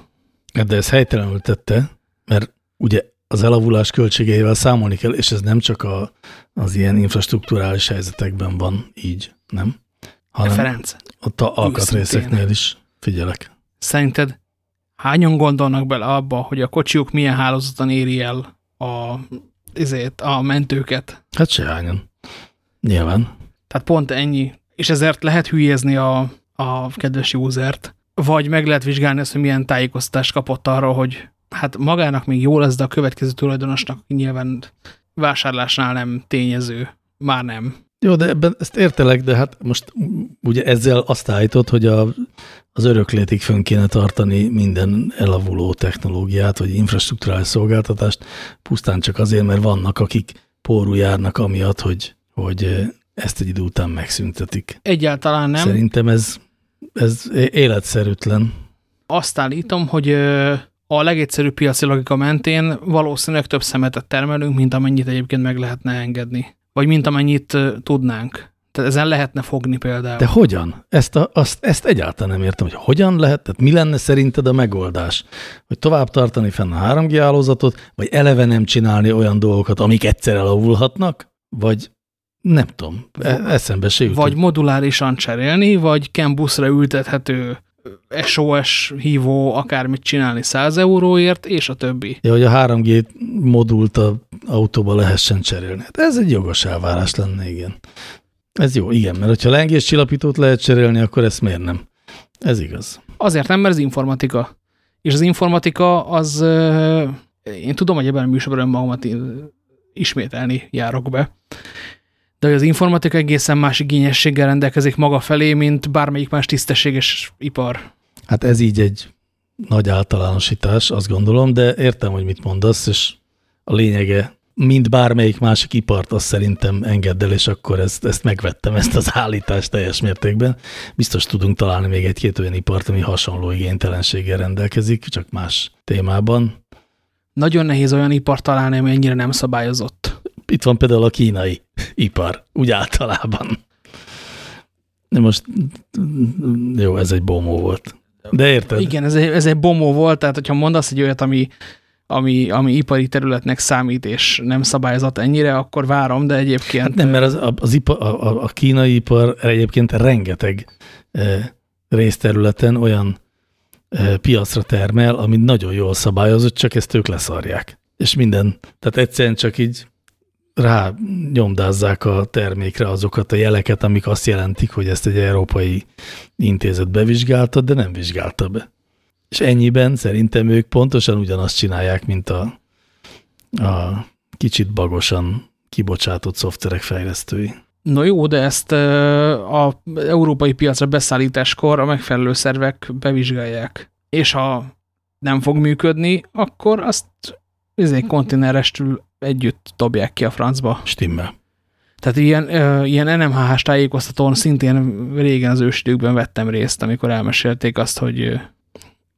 De ez helytelenül tette, mert ugye az elavulás költségeivel számolni kell, és ez nem csak a, az ilyen infrastruktúrális helyzetekben van így, nem? Hanem Ferenc, ott a alkatrészeknél is figyelek. Szerinted hányan gondolnak bele abba, hogy a kocsiuk milyen hálózaton éri el a, ezért, a mentőket? Hát se hányan. Nyilván. Tehát pont ennyi. És ezért lehet hülyézni a, a kedves usert, vagy meg lehet vizsgálni azt, hogy milyen tájékoztatást kapott arról, hogy hát magának még jó lesz, de a következő tulajdonosnak nyilván vásárlásnál nem tényező. Már nem. Jó, de ebben ezt értelek, de hát most ugye ezzel azt állítod, hogy a, az öröklétig fönn kéne tartani minden elavuló technológiát, vagy infrastruktúrális szolgáltatást, pusztán csak azért, mert vannak, akik pórul járnak amiatt, hogy, hogy ezt egy idő után megszüntetik. Egyáltalán nem. Szerintem ez, ez életszerűtlen. Azt állítom, hogy a legegyszerűbb piaci logika mentén valószínűleg több szemetet termelünk, mint amennyit egyébként meg lehetne engedni. Vagy mint amennyit tudnánk. Tehát ezen lehetne fogni például. De hogyan? Ezt, a, azt, ezt egyáltalán nem értem, hogy hogyan lehet, tehát mi lenne szerinted a megoldás? Hogy tovább tartani fenn a 3G hálózatot, vagy eleve nem csinálni olyan dolgokat, amik egyszer elavulhatnak, vagy nem tudom, e- eszembe se jutott. Vagy modulárisan cserélni, vagy buszra ültethető SOS hívó akármit csinálni 100 euróért, és a többi. Ja, hogy a 3G modult a autóba lehessen cserélni. Hát ez egy jogos elvárás lenne, igen. Ez jó, igen, mert ha lengés csillapítót lehet cserélni, akkor ezt miért nem? Ez igaz. Azért nem, mert az informatika. És az informatika az, én tudom, hogy ebben a műsorban magamat ismételni járok be, de hogy az informatika egészen más igényességgel rendelkezik maga felé, mint bármelyik más tisztességes ipar. Hát ez így egy nagy általánosítás, azt gondolom, de értem, hogy mit mondasz, és a lényege, mint bármelyik másik ipart, azt szerintem engedd el, és akkor ezt, ezt megvettem, ezt az állítást teljes mértékben. Biztos tudunk találni még egy-két olyan ipart, ami hasonló igénytelenséggel rendelkezik, csak más témában. Nagyon nehéz olyan ipart találni, ami ennyire nem szabályozott itt van például a kínai ipar, úgy általában. De most, jó, ez egy bomó volt. De érted? Igen, ez egy, ez egy bomó volt, tehát hogyha mondasz egy olyat, ami, ami, ami ipari területnek számít, és nem szabályozott ennyire, akkor várom, de egyébként... Hát nem, mert az, az ipar, a, a kínai ipar egyébként rengeteg e, részterületen olyan e, piacra termel, ami nagyon jól szabályozott, csak ezt ők leszarják. És minden, tehát egyszerűen csak így rá nyomdázzák a termékre azokat a jeleket, amik azt jelentik, hogy ezt egy európai intézet bevizsgálta, de nem vizsgálta be. És ennyiben szerintem ők pontosan ugyanazt csinálják, mint a, a kicsit bagosan kibocsátott szoftverek fejlesztői. No jó, de ezt a európai piacra beszállításkor a megfelelő szervek bevizsgálják. És ha nem fog működni, akkor azt egy konténerestül együtt dobják ki a francba. Stimmel. Tehát ilyen, ilyen NMHH tájékoztatón szintén régen az ősidőkben vettem részt, amikor elmesélték azt, hogy,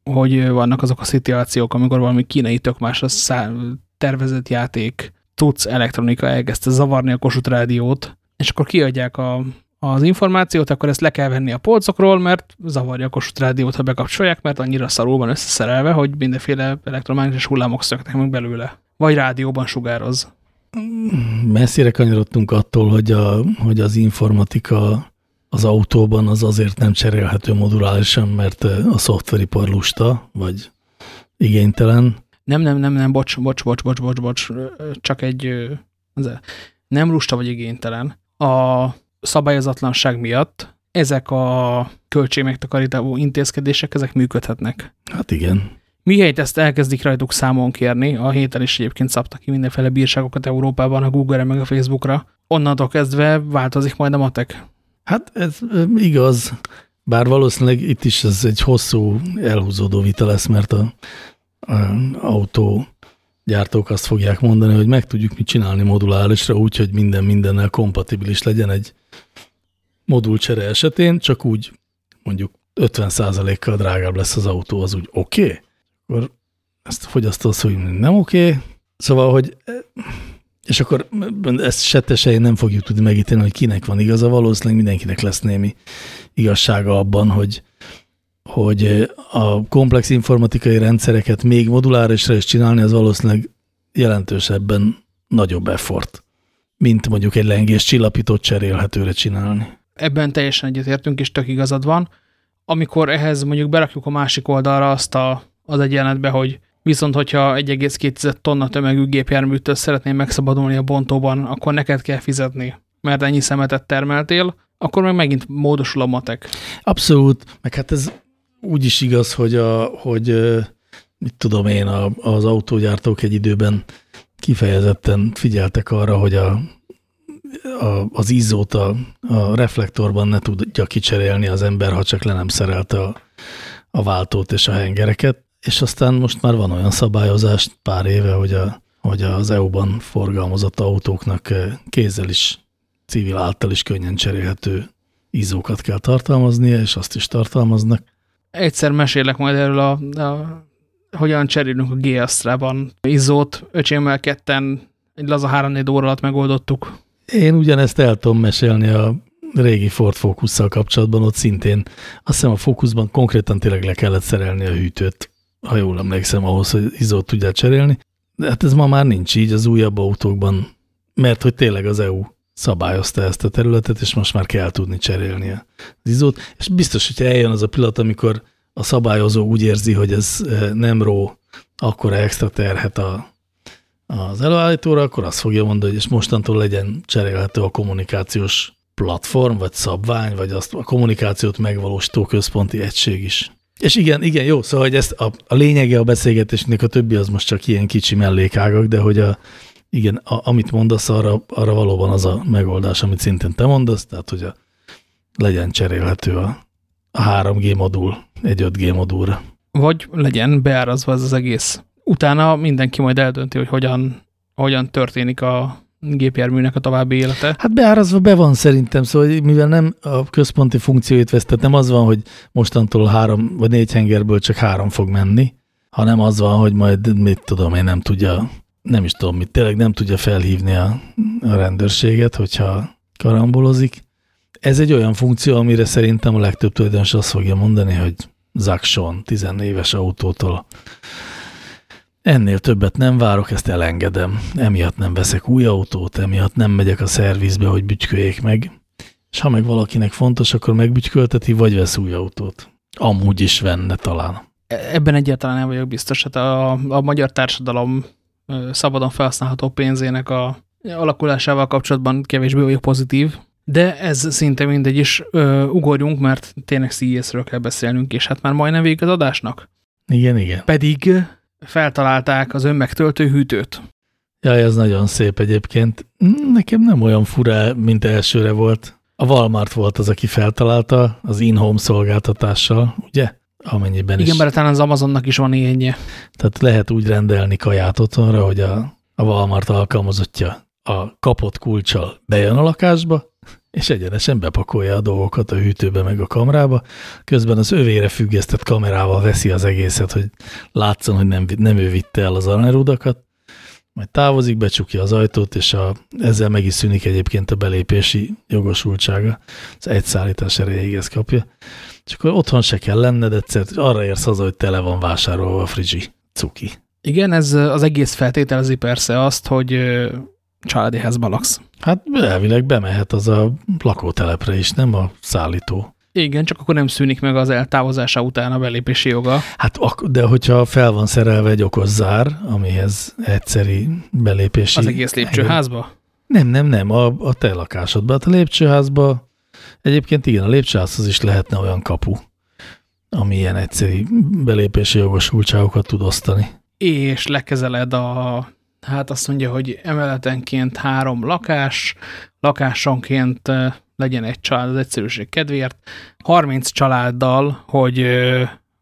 hogy vannak azok a szituációk, amikor valami kínai tök más a tervezett játék, tudsz elektronika elkezdte zavarni a Kossuth rádiót, és akkor kiadják a, az információt, akkor ezt le kell venni a polcokról, mert zavarja a Kossuth rádiót, ha bekapcsolják, mert annyira szarul van összeszerelve, hogy mindenféle elektromágneses hullámok szöknek meg belőle. Vagy rádióban sugároz. Messzire kanyarodtunk attól, hogy, a, hogy az informatika az autóban az azért nem cserélhető modulálisan, mert a szoftveripar lusta, vagy igénytelen. Nem, nem, nem, nem, bocs, bocs, bocs, bocs, bocs, bocs, csak egy, nem lusta vagy igénytelen. A szabályozatlanság miatt ezek a költségmegtakarító intézkedések, ezek működhetnek. Hát igen. Mihelyt ezt elkezdik rajtuk számon kérni, a héten is egyébként szabtak ki mindenféle bírságokat Európában, a Google-re meg a Facebookra, onnantól kezdve változik majd a matek. Hát ez igaz, bár valószínűleg itt is ez egy hosszú, elhúzódó vita lesz, mert a, a autó gyártók azt fogják mondani, hogy meg tudjuk mit csinálni modulálisra, úgy, hogy minden mindennel kompatibilis legyen egy modulcsere esetén, csak úgy mondjuk 50%-kal drágább lesz az autó, az úgy oké? Okay? Akkor ezt a fogyasztó hogy nem oké. Szóval, hogy és akkor ezt se nem fogjuk tudni megítélni, hogy kinek van igaza, valószínűleg mindenkinek lesz némi igazsága abban, hogy, hogy a komplex informatikai rendszereket még modulárisra is csinálni, az valószínűleg jelentősebben nagyobb effort, mint mondjuk egy lengés csillapított cserélhetőre csinálni. Ebben teljesen egyetértünk, és tök igazad van. Amikor ehhez mondjuk berakjuk a másik oldalra azt a, az egyenletbe, hogy viszont hogyha 1,2 tonna tömegű gépjárműtől szeretném megszabadulni a bontóban, akkor neked kell fizetni, mert ennyi szemetet termeltél, akkor meg megint módosul a matek. Abszolút, meg hát ez úgy is igaz, hogy, a, hogy mit tudom én, a, az autógyártók egy időben kifejezetten figyeltek arra, hogy a, a, az izzót a, a reflektorban ne tudja kicserélni az ember, ha csak le nem szerelte a, a váltót és a hengereket. És aztán most már van olyan szabályozás pár éve, hogy, a, hogy az EU-ban forgalmazott autóknak kézzel is, civil által is könnyen cserélhető izzókat kell tartalmaznia, és azt is tartalmaznak. Egyszer mesélek majd erről a, a hogyan cserélünk a G-Astra-ban izzót. Öcsémmel ketten egy laza 3 óra alatt megoldottuk. Én ugyanezt el tudom mesélni a régi Ford focus kapcsolatban, ott szintén azt hiszem a Focusban konkrétan tényleg le kellett szerelni a hűtőt, ha jól emlékszem, ahhoz, hogy izzót tudják cserélni. De hát ez ma már nincs így az újabb autókban, mert hogy tényleg az EU szabályozta ezt a területet, és most már kell tudni cserélni az izzót. És biztos, hogyha eljön az a pillanat, amikor a szabályozó úgy érzi, hogy ez eh, nem ró akkora extra terhet a, az előállítóra, akkor azt fogja mondani, hogy és mostantól legyen cserélhető a kommunikációs platform, vagy szabvány, vagy azt a kommunikációt megvalósító központi egység is. És igen, igen, jó, szóval hogy ezt a, a lényege a beszélgetésnek, a többi az most csak ilyen kicsi mellékágak, de hogy a, igen, a, amit mondasz, arra, arra valóban az a megoldás, amit szintén te mondasz, tehát hogy a, legyen cserélhető a, a 3G modul egy 5G modulra. Vagy legyen beárazva ez az egész. Utána mindenki majd eldönti, hogy hogyan, hogyan történik a gépjárműnek a további élete. Hát beárazva be van szerintem, szóval mivel nem a központi funkcióit vesztett, nem az van, hogy mostantól három vagy négy hengerből csak három fog menni, hanem az van, hogy majd mit tudom én nem tudja, nem is tudom mit, tényleg nem tudja felhívni a, a rendőrséget, hogyha karambolozik. Ez egy olyan funkció, amire szerintem a legtöbb tulajdonos azt fogja mondani, hogy Zakson, 10 éves autótól ennél többet nem várok, ezt elengedem. Emiatt nem veszek új autót, emiatt nem megyek a szervizbe, hogy bütyköljék meg. És ha meg valakinek fontos, akkor megbütykölteti, vagy vesz új autót. Amúgy is venne talán. Ebben egyáltalán nem vagyok biztos. Hát a, a magyar társadalom szabadon felhasználható pénzének a alakulásával kapcsolatban kevésbé vagyok pozitív, de ez szinte mindegy is. Ö, ugorjunk, mert tényleg CES-ről kell beszélnünk, és hát már majdnem végig az adásnak. Igen, igen. Pedig feltalálták az önmegtöltő hűtőt. Jaj, ez nagyon szép egyébként. Nekem nem olyan fura, mint elsőre volt. A Walmart volt az, aki feltalálta az in-home szolgáltatással, ugye? Amennyiben Igen, is. mert az Amazonnak is van ilyenje. Tehát lehet úgy rendelni kaját otthonra, hogy a, a Walmart alkalmazottja a kapott kulcsal bejön a lakásba, és egyenesen bepakolja a dolgokat a hűtőbe meg a kamrába, közben az övére függesztett kamerával veszi az egészet, hogy látszon, hogy nem, nem ő vitte el az aranyrudakat, majd távozik, becsukja az ajtót, és a, ezzel meg is szűnik egyébként a belépési jogosultsága. Az egy szállítás erejéig kapja. És akkor otthon se kell lenned, egyszer arra érsz haza, hogy tele van vásárolva a frigyi cuki. Igen, ez az egész feltételezi persze azt, hogy családi házban laksz. Hát elvileg bemehet az a lakótelepre is, nem a szállító. Igen, csak akkor nem szűnik meg az eltávozása után a belépési joga. Hát, de hogyha fel van szerelve egy okos zár, amihez egyszeri belépési... Az egész lépcsőházba? Nem, nem, nem, a, a te lakásodban. Hát a lépcsőházba, egyébként igen, a lépcsőházhoz is lehetne olyan kapu, ami ilyen egyszeri belépési jogosultságokat tud osztani. És lekezeled a, hát azt mondja, hogy emeletenként három lakás, lakásonként legyen egy család az egyszerűség kedvéért, 30 családdal, hogy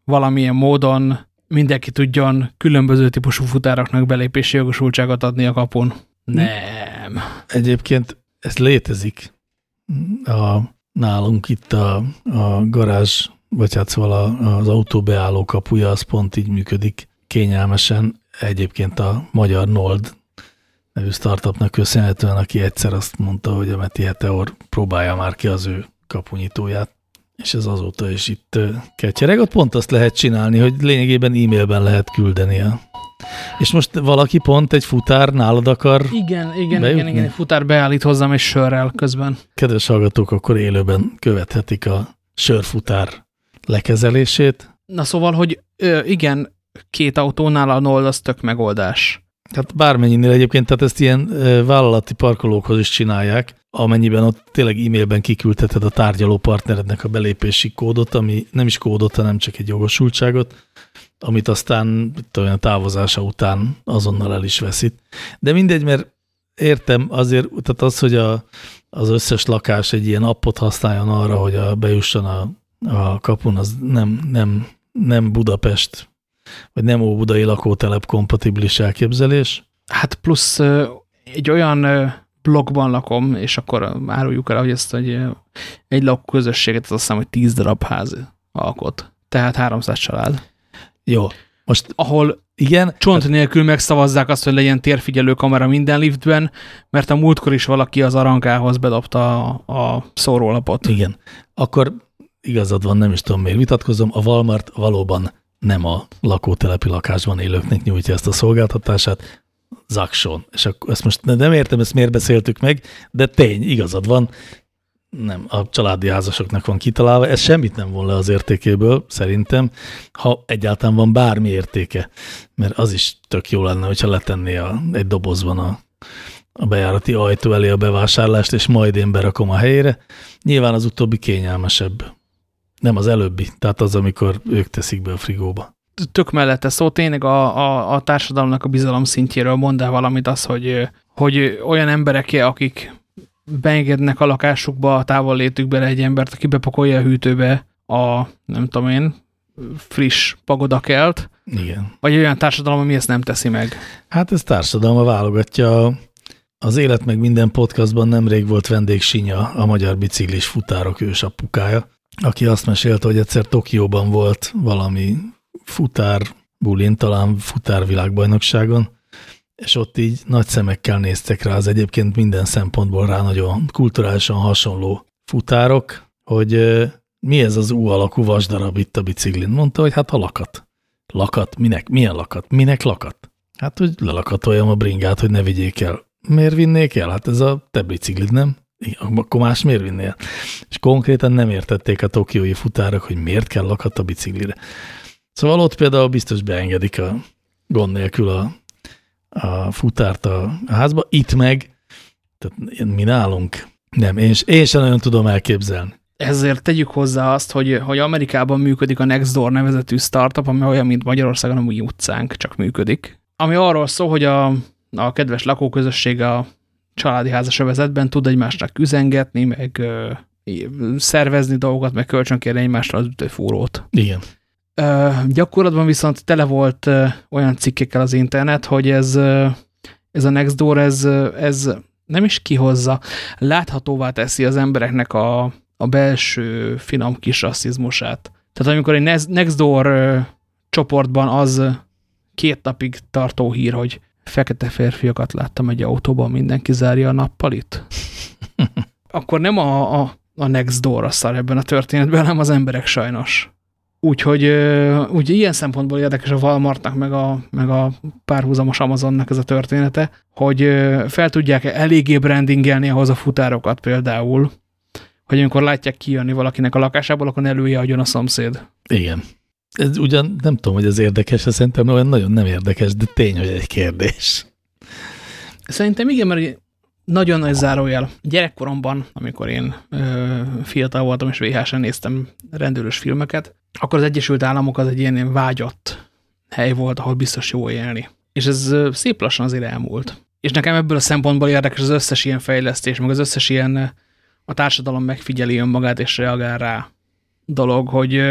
valamilyen módon mindenki tudjon különböző típusú futáraknak belépési jogosultságot adni a kapun. Nem. Egyébként ez létezik. A, nálunk itt a, a garázs, vagy hát szóval a, az autó beálló kapuja, az pont így működik kényelmesen. Egyébként a magyar Nold nevű startupnak köszönhetően, aki egyszer azt mondta, hogy a Meti Heteor próbálja már ki az ő kapunyítóját, és ez azóta is itt ketyereg. Ott pont azt lehet csinálni, hogy lényegében e-mailben lehet küldeni a és most valaki pont egy futár nálad akar Igen, igen, bejutni? igen, igen, egy futár beállít hozzám egy sörrel közben. Kedves hallgatók, akkor élőben követhetik a sörfutár lekezelését. Na szóval, hogy ö, igen, két autónál a Nold az tök megoldás. Tehát bármennyinél egyébként, tehát ezt ilyen vállalati parkolókhoz is csinálják, amennyiben ott tényleg e-mailben kiküldheted a tárgyaló partnerednek a belépési kódot, ami nem is kódot, hanem csak egy jogosultságot, amit aztán olyan távozása után azonnal el is veszít. De mindegy, mert értem azért, tehát az, hogy a, az összes lakás egy ilyen appot használjon arra, hogy a, bejusson a, a kapun, az nem, nem, nem Budapest vagy nem óbudai lakótelep kompatibilis elképzelés. Hát plusz egy olyan blogban lakom, és akkor áruljuk el, hogy ezt egy, egy lakóközösséget, az azt hiszem, hogy 10 darab ház alkot. Tehát 300 család. Jó. Most ahol igen, csont nélkül megszavazzák azt, hogy legyen térfigyelő kamera minden liftben, mert a múltkor is valaki az arankához bedobta a, a szórólapot. Igen. Akkor igazad van, nem is tudom miért vitatkozom, a Walmart valóban nem a lakótelepi lakásban élőknek nyújtja ezt a szolgáltatását, Zakson. És akkor ezt most nem értem, ezt miért beszéltük meg, de tény, igazad van, nem, a családi házasoknak van kitalálva, ez semmit nem von le az értékéből, szerintem, ha egyáltalán van bármi értéke, mert az is tök jó lenne, hogyha letenné a, egy dobozban a, a bejárati ajtó elé a bevásárlást, és majd én berakom a helyére. Nyilván az utóbbi kényelmesebb. Nem az előbbi, tehát az, amikor ők teszik be a frigóba. Tök mellette szó, tényleg a, a, a társadalomnak a bizalom szintjéről mond el valamit az, hogy, hogy olyan emberek, akik beengednek a lakásukba, a távollétükbe egy embert, aki bepakolja a hűtőbe a, nem tudom én, friss pagodakelt, Igen. vagy olyan társadalom, ami ezt nem teszi meg. Hát ez társadalma válogatja. Az Élet meg minden podcastban nemrég volt vendég Sinya, a magyar biciklis futárok ősapukája, aki azt mesélte, hogy egyszer Tokióban volt valami futár bulin, talán futárvilágbajnokságon, és ott így nagy szemekkel néztek rá az egyébként minden szempontból rá nagyon kulturálisan hasonló futárok, hogy mi ez az U alakú vasdarab itt a biciklin. Mondta, hogy hát a lakat. Lakat? Minek? Milyen lakat? Minek lakat? Hát, hogy lelakatoljam a bringát, hogy ne vigyék el. Miért vinnék el? Hát ez a te biciklid, nem? Akkor más miért vinnél? És konkrétan nem értették a tokiói futárok, hogy miért kell lakat a biciklire. Szóval ott például biztos beengedik a gond nélkül a, a futárt a, a házba. Itt meg, tehát mi nálunk, nem, én, én sem nagyon tudom elképzelni. Ezért tegyük hozzá azt, hogy, hogy Amerikában működik a Nextdoor nevezetű startup, ami olyan, mint Magyarországon, amúgy utcánk, csak működik. Ami arról szól, hogy a, a kedves lakóközösség a családi házasövezetben tud egymásnak üzengetni, meg ö, szervezni dolgokat, meg kölcsönkérni egymásra az ütőfúrót. Igen. Ö, gyakorlatban viszont tele volt ö, olyan cikkekkel az internet, hogy ez, ö, ez a Nextdoor, ez, ez nem is kihozza, láthatóvá teszi az embereknek a, a belső finom kis rasszizmusát. Tehát amikor egy Nextdoor csoportban az két napig tartó hír, hogy fekete férfiakat láttam egy autóban, mindenki zárja a nappalit. Akkor nem a, a, a next door a szar ebben a történetben, hanem az emberek sajnos. Úgyhogy úgy ilyen szempontból érdekes a Walmartnak, meg a, meg a párhuzamos Amazonnak ez a története, hogy fel tudják -e eléggé brandingelni ahhoz a futárokat például, hogy amikor látják kijönni valakinek a lakásából, akkor elője a szomszéd. Igen. Ez ugyan nem tudom, hogy ez érdekes, de szerintem olyan nagyon nem érdekes, de tény, hogy egy kérdés. Szerintem igen, mert nagyon nagy zárójel. Gyerekkoromban, amikor én ö, fiatal voltam és VHS-en néztem rendőrös filmeket, akkor az Egyesült Államok az egy ilyen vágyott hely volt, ahol biztos jó élni. És ez szép lassan azért elmúlt. És nekem ebből a szempontból érdekes az összes ilyen fejlesztés, meg az összes ilyen a társadalom megfigyeli önmagát és reagál rá dolog, hogy,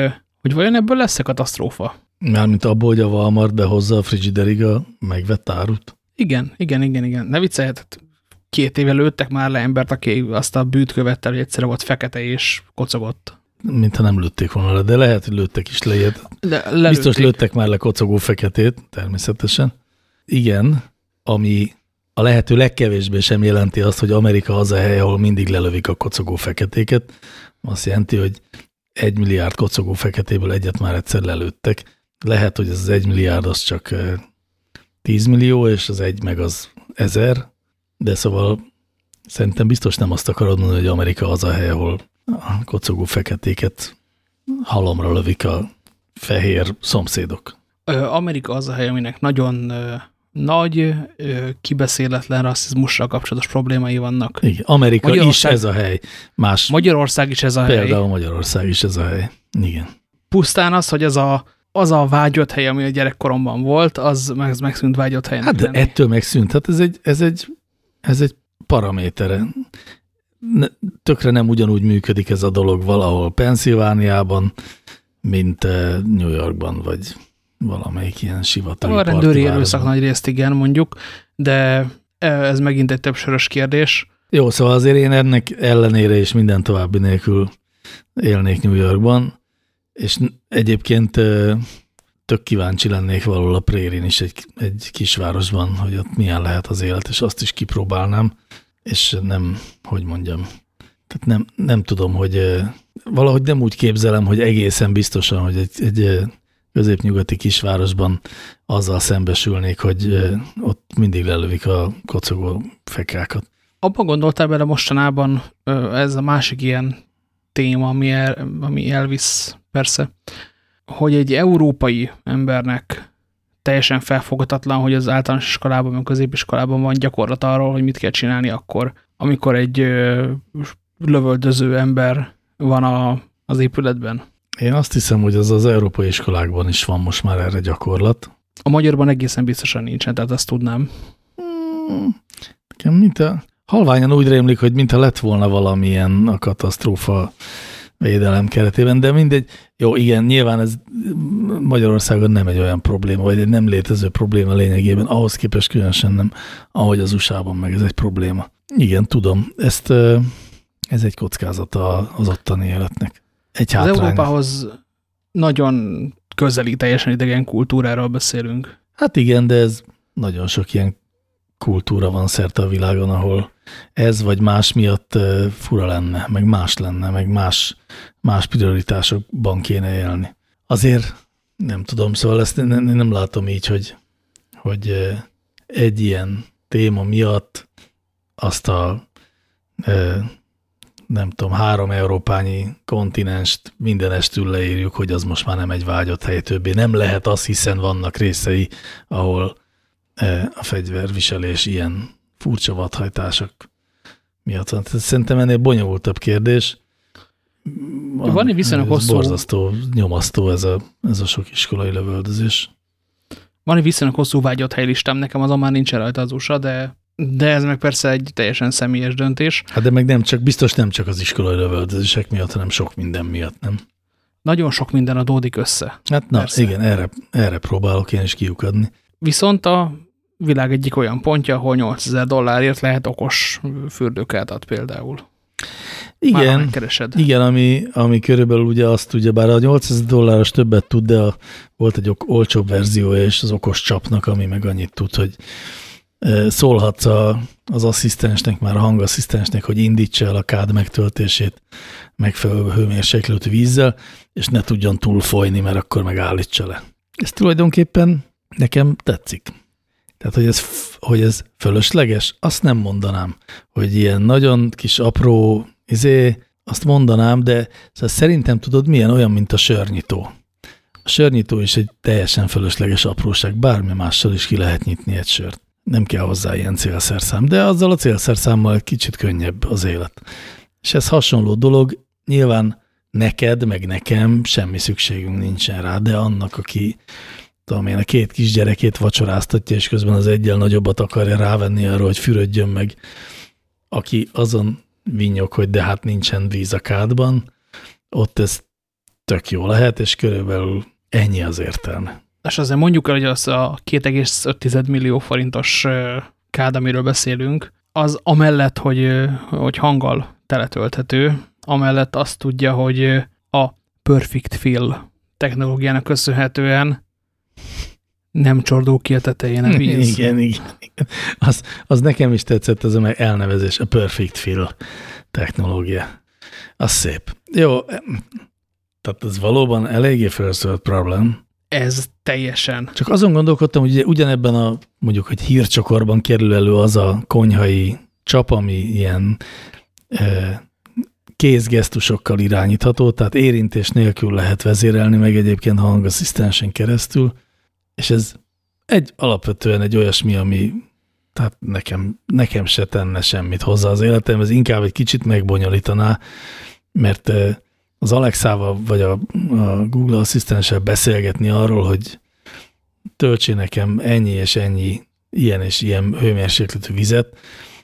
hogy vajon ebből lesz-e katasztrófa? Mármint abból, hogy a Walmart behozza a frigiderig a megvett árut. Igen, igen, igen, igen. Ne viccelj, hát két éve lőttek már le embert, aki azt a bűt követte, hogy egyszerre volt fekete és kocogott. Mintha nem lőtték volna le, de lehet, hogy lőttek is le ilyet. De, Biztos lőttek már le kocogó feketét, természetesen. Igen, ami a lehető legkevésbé sem jelenti azt, hogy Amerika az a hely, ahol mindig lelövik a kocogó feketéket. Azt jelenti, hogy egy milliárd kocogó feketéből egyet már egyszer lelőttek. Lehet, hogy ez az egy milliárd az csak 10 millió, és az egy meg az ezer, de szóval szerintem biztos nem azt akarod mondani, hogy Amerika az a hely, ahol a kocogó feketéket halomra lövik a fehér szomszédok. Amerika az a hely, aminek nagyon nagy, kibeszéletlen rasszizmussal kapcsolatos problémái vannak. Igen, Amerika is ez a hely. Más, Magyarország is ez a például hely. Például Magyarország is ez a hely. Igen. Pusztán az, hogy az a, az a vágyott hely, ami a gyerekkoromban volt, az meg, megszűnt vágyott hely. Hát de lenni. ettől megszűnt. Hát ez egy, ez egy, ez egy paramétere. Ne, tökre nem ugyanúgy működik ez a dolog valahol Pennsylvániában, mint New Yorkban, vagy valamelyik ilyen sivatagi A rendőri erőszak nagy részt igen, mondjuk, de ez megint egy többsörös kérdés. Jó, szóval azért én ennek ellenére és minden további nélkül élnék New Yorkban, és egyébként tök kíváncsi lennék valahol a Prérin is egy, egy kisvárosban, hogy ott milyen lehet az élet, és azt is kipróbálnám, és nem, hogy mondjam, tehát nem, nem tudom, hogy valahogy nem úgy képzelem, hogy egészen biztosan, hogy egy, egy középnyugati kisvárosban azzal szembesülnék, hogy ott mindig lelövik a kocogó fekákat. Abba gondoltál bele mostanában, ez a másik ilyen téma, ami, el, ami elvisz persze, hogy egy európai embernek teljesen felfogatatlan, hogy az általános iskolában, vagy középiskolában van gyakorlat arról, hogy mit kell csinálni akkor, amikor egy lövöldöző ember van a, az épületben. Én azt hiszem, hogy az az európai iskolákban is van most már erre gyakorlat. A magyarban egészen biztosan nincsen, tehát azt tudnám. Hmm, nekem mint a, halványan úgy rémlik, hogy mintha lett volna valamilyen a katasztrófa védelem keretében, de mindegy. Jó, igen, nyilván ez Magyarországon nem egy olyan probléma, vagy egy nem létező probléma lényegében, ahhoz képest különösen nem, ahogy az USA-ban meg ez egy probléma. Igen, tudom, ezt, ez egy kockázata az ottani életnek. Egy Az Európához nagyon közeli, teljesen idegen kultúráról beszélünk. Hát igen, de ez nagyon sok ilyen kultúra van szerte a világon, ahol ez vagy más miatt fura lenne, meg más lenne, meg más, más prioritásokban kéne élni. Azért nem tudom, szóval ezt nem, nem látom így, hogy, hogy egy ilyen téma miatt azt a nem tudom, három európányi kontinenst mindenestül leírjuk, hogy az most már nem egy vágyott hely többé. Nem lehet az, hiszen vannak részei, ahol e, a fegyverviselés ilyen furcsa vadhajtások miatt van. Tehát szerintem ennél bonyolultabb kérdés. Van, van egy viszonylag hosszú... Borzasztó, nyomasztó ez a, ez a sok iskolai lövöldözés. Van egy viszonylag hosszú vágyott helylistám, nekem azon már nincs rajta az USA, de de ez meg persze egy teljesen személyes döntés. Hát de meg nem csak, biztos nem csak az iskolai lövöldözések miatt, hanem sok minden miatt, nem? Nagyon sok minden adódik össze. Hát na, persze. igen, erre, erre próbálok én is kiukadni. Viszont a világ egyik olyan pontja, ahol 8000 dollárért lehet okos fürdőkát ad például. Igen. Igen, ami, ami körülbelül ugye azt tudja, bár a 800 dolláros többet tud, de a, volt egy ok, olcsóbb verziója és az okos csapnak, ami meg annyit tud, hogy szólhatsz a, az asszisztensnek, már a hangasszisztensnek, hogy indítsa el a kád megtöltését megfelelő hőmérsékletű vízzel, és ne tudjon túl folyni, mert akkor megállítsa le. Ez tulajdonképpen nekem tetszik. Tehát, hogy ez, hogy ez fölösleges, azt nem mondanám, hogy ilyen nagyon kis apró, izé, azt mondanám, de szóval szerintem tudod, milyen olyan, mint a sörnyitó. A sörnyitó is egy teljesen fölösleges apróság, bármi mással is ki lehet nyitni egy sört. Nem kell hozzá ilyen célszerszám, de azzal a célszerszámmal kicsit könnyebb az élet. És ez hasonló dolog, nyilván neked, meg nekem semmi szükségünk nincsen rá, de annak, aki tudom én, a két kisgyerekét vacsoráztatja, és közben az egyel nagyobbat akarja rávenni arra, hogy fürödjön meg, aki azon vinyog, hogy de hát nincsen víz a kádban, ott ez tök jó lehet, és körülbelül ennyi az értelme. És azért mondjuk el, hogy az a 2,5 millió forintos kád, amiről beszélünk, az amellett, hogy, hogy hanggal teletölthető, amellett azt tudja, hogy a Perfect Fill technológiának köszönhetően nem csordul ki a tetején a víz. Igen, igen. igen. Az, az nekem is tetszett ez a elnevezés, a Perfect Fill technológia. Az szép. Jó, tehát ez valóban eléggé felszölt problém. Ez teljesen. Csak azon gondolkodtam, hogy ugye ugyanebben a mondjuk, hogy hírcsokorban kerül elő az a konyhai csap, ami ilyen e, kézgesztusokkal irányítható, tehát érintés nélkül lehet vezérelni, meg egyébként hangasszisztensen keresztül, és ez egy alapvetően egy olyasmi, ami tehát nekem, nekem se tenne semmit hozzá az életem, ez inkább egy kicsit megbonyolítaná, mert az Alexával vagy a, a Google Asszisztenssel beszélgetni arról, hogy töltsi nekem ennyi és ennyi ilyen és ilyen hőmérsékletű vizet,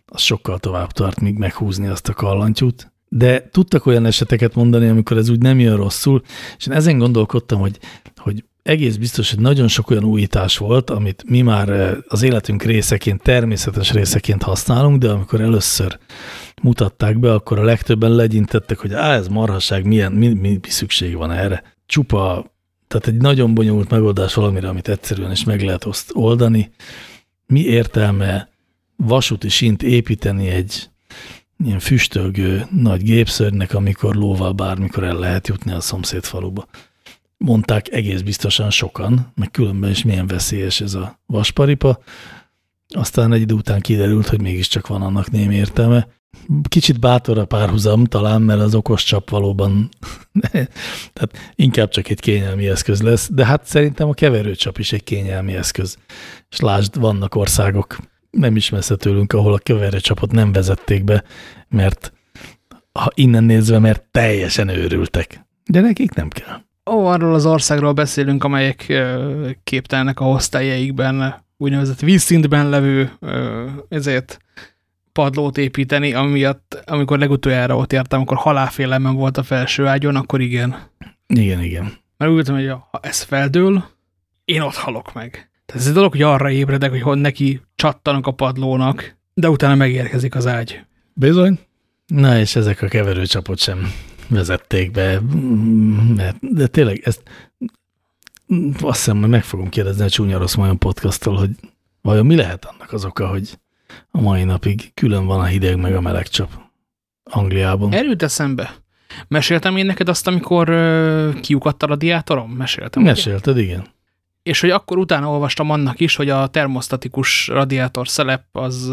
az sokkal tovább tart, míg meghúzni azt a kallantyút. De tudtak olyan eseteket mondani, amikor ez úgy nem jön rosszul, és én ezen gondolkodtam, hogy, hogy egész biztos, hogy nagyon sok olyan újítás volt, amit mi már eh, az életünk részeként, természetes részeként használunk, de amikor először mutatták be, akkor a legtöbben legyintettek, hogy á, ez marhaság, milyen, mi, mi, mi szükség van erre. Csupa, tehát egy nagyon bonyolult megoldás valamire, amit egyszerűen is meg lehet oldani. Mi értelme vasúti sint építeni egy ilyen füstölgő nagy gépszörnynek, amikor lóval bármikor el lehet jutni a szomszéd faluba mondták egész biztosan sokan, meg különben is milyen veszélyes ez a vasparipa. Aztán egy idő után kiderült, hogy mégiscsak van annak némi értelme. Kicsit bátor a párhuzam talán, mert az okos csap valóban tehát inkább csak egy kényelmi eszköz lesz, de hát szerintem a keverőcsap is egy kényelmi eszköz. És lásd, vannak országok, nem is messze tőlünk, ahol a keverőcsapot nem vezették be, mert ha innen nézve, mert teljesen őrültek. De nekik nem kell. Ó, arról az országról beszélünk, amelyek képtelnek a osztályaikben úgynevezett vízszintben levő ezért padlót építeni, ami miatt, amikor legutoljára ott jártam, akkor halálfélelmem volt a felső ágyon, akkor igen. Igen, igen. Mert úgy tudom, hogy ha ez feldől, én ott halok meg. Tehát ez egy dolog, hogy arra ébredek, hogy hon neki csattanak a padlónak, de utána megérkezik az ágy. Bizony. Na, és ezek a keverőcsapot sem vezették be, mert, de tényleg ezt azt hiszem, hogy meg fogom kérdezni a Csúnya Rossz Majon podcasttól, hogy vajon mi lehet annak az oka, hogy a mai napig külön van a hideg meg a meleg csap Angliában. Erőt eszembe. Meséltem én neked azt, amikor uh, kiukadt a radiátorom? Meséltem. Mesélted, ugye? igen. És hogy akkor utána olvastam annak is, hogy a termostatikus radiátor szelep az,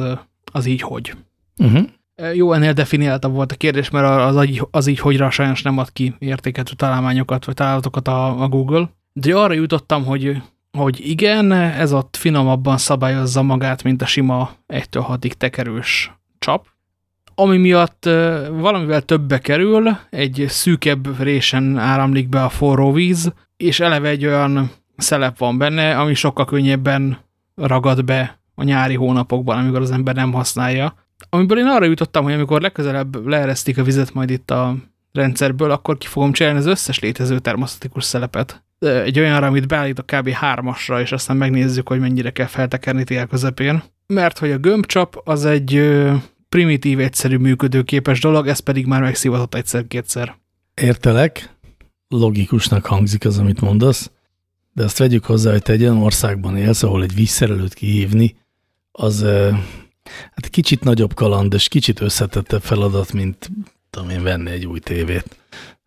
az így hogy. Uh -huh. Jó, ennél definiáltabb volt a kérdés, mert az, az, az így hogyra sajnos nem ad ki értéketű találmányokat, vagy találatokat a, a Google. De arra jutottam, hogy, hogy igen, ez ott finomabban szabályozza magát, mint a sima 1-től 6-ig tekerős csap, ami miatt valamivel többe kerül, egy szűkebb résen áramlik be a forró víz, és eleve egy olyan szelep van benne, ami sokkal könnyebben ragad be a nyári hónapokban, amikor az ember nem használja, amiből én arra jutottam, hogy amikor legközelebb leeresztik a vizet majd itt a rendszerből, akkor ki fogom csinálni az összes létező termosztatikus szelepet. Egy olyanra, amit beállít a kb. hármasra, és aztán megnézzük, hogy mennyire kell feltekerni tél közepén. Mert hogy a gömbcsap az egy primitív, egyszerű, működőképes dolog, ez pedig már megszivatott egyszer-kétszer. Értelek, logikusnak hangzik az, amit mondasz, de azt vegyük hozzá, hogy te egy olyan országban élsz, ahol egy vízszerelőt kihívni, az hát kicsit nagyobb kaland, és kicsit összetettebb feladat, mint tudom én venni egy új tévét,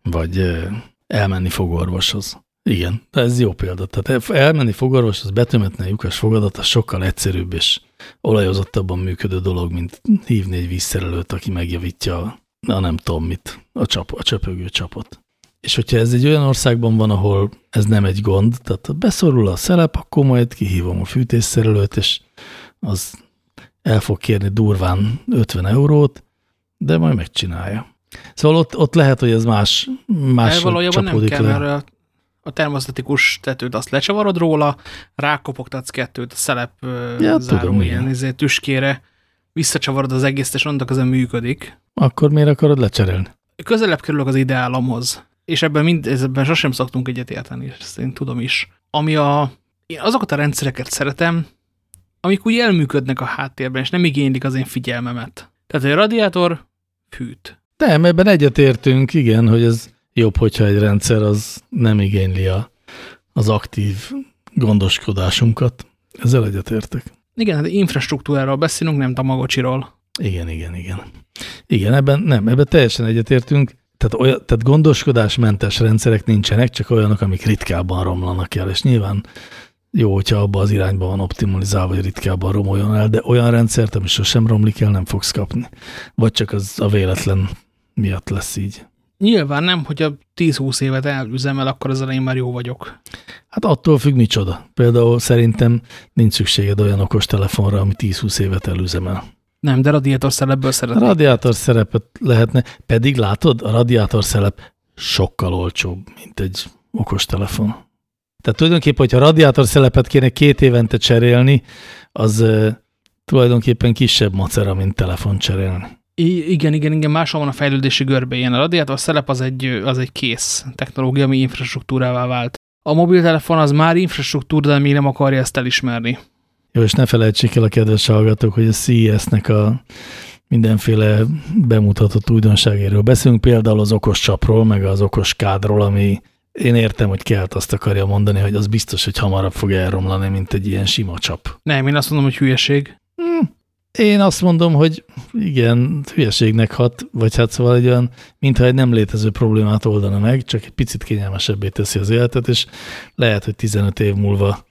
vagy elmenni fogorvoshoz. Igen, de ez jó példa. Tehát elmenni fogorvoshoz, betömetni a lyukas fogadat, az sokkal egyszerűbb és olajozottabban működő dolog, mint hívni egy vízszerelőt, aki megjavítja a nem tudom mit, a, csap, a csöpögő csapot. És hogyha ez egy olyan országban van, ahol ez nem egy gond, tehát beszorul a szelep, akkor majd kihívom a fűtésszerelőt, és az el fog kérni durván 50 eurót, de majd megcsinálja. Szóval ott, ott lehet, hogy ez más, más valójában nem kell, le. mert a termosztatikus tetőt azt lecsavarod róla, rákopogtatsz kettőt a szelep ja, záró tudom, ilyen izé, tüskére, visszacsavarod az egész, és annak ezen működik. Akkor miért akarod lecserélni? Közelebb kerülök az ideálomhoz, és ebben, mind, ebben sosem szoktunk egyet érteni, és ezt én tudom is. Ami a, én azokat a rendszereket szeretem, amik úgy elműködnek a háttérben, és nem igénylik az én figyelmemet. Tehát egy radiátor fűt. Nem, ebben egyetértünk, igen, hogy ez jobb, hogyha egy rendszer az nem igényli a, az aktív gondoskodásunkat. Ezzel egyetértek. Igen, hát infrastruktúráról beszélünk, nem tamagocsiról. Igen, igen, igen. Igen, ebben nem, ebben teljesen egyetértünk. Tehát, olyan, tehát gondoskodásmentes rendszerek nincsenek, csak olyanok, amik ritkábban romlanak el, és nyilván jó, hogyha abba az irányba van optimalizálva, hogy ritkábban romoljon el, de olyan rendszert, ami sosem romlik el, nem fogsz kapni. Vagy csak az a véletlen miatt lesz így. Nyilván nem, hogyha 10-20 évet elüzemel, akkor az elején már jó vagyok. Hát attól függ micsoda. Például szerintem nincs szükséged olyan okos telefonra, ami 10-20 évet elüzemel. Nem, de radiátor szerepből szeretnék. Radiátor szerepet lehetne, pedig látod, a radiátor szerep sokkal olcsóbb, mint egy okos telefon. Tehát tulajdonképpen, hogyha radiátor szelepet kéne két évente cserélni, az uh, tulajdonképpen kisebb macera, mint telefon cserélni. I igen, igen, igen, máshol van a fejlődési görbéjén. A radiátor szelep az egy, az egy kész technológia, ami infrastruktúrává vált. A mobiltelefon az már infrastruktúra, de még nem akarja ezt elismerni. Jó, és ne felejtsék el a kedves hallgatók, hogy a CES-nek a mindenféle bemutatott újdonságéről beszélünk, például az okos csapról, meg az okos kádról, ami én értem, hogy kelt azt akarja mondani, hogy az biztos, hogy hamarabb fog elromlani, mint egy ilyen sima csap. Nem, én azt mondom, hogy hülyeség. Hm. Én azt mondom, hogy igen, hülyeségnek hat, vagy hát szóval egy olyan, mintha egy nem létező problémát oldana meg, csak egy picit kényelmesebbé teszi az életet, és lehet, hogy 15 év múlva,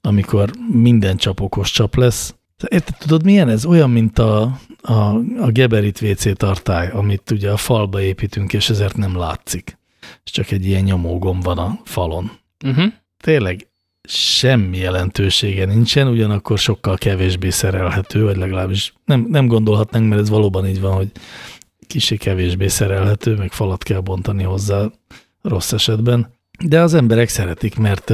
amikor minden csap okos csap lesz. Érted, tudod, milyen ez? Olyan, mint a, a, a Geberit WC tartály, amit ugye a falba építünk, és ezért nem látszik. És csak egy ilyen nyomógomb van a falon. Uh -huh. Tényleg semmi jelentősége nincsen, ugyanakkor sokkal kevésbé szerelhető, vagy legalábbis nem, nem gondolhatnánk, mert ez valóban így van, hogy kicsi kevésbé szerelhető, meg falat kell bontani hozzá rossz esetben, de az emberek szeretik, mert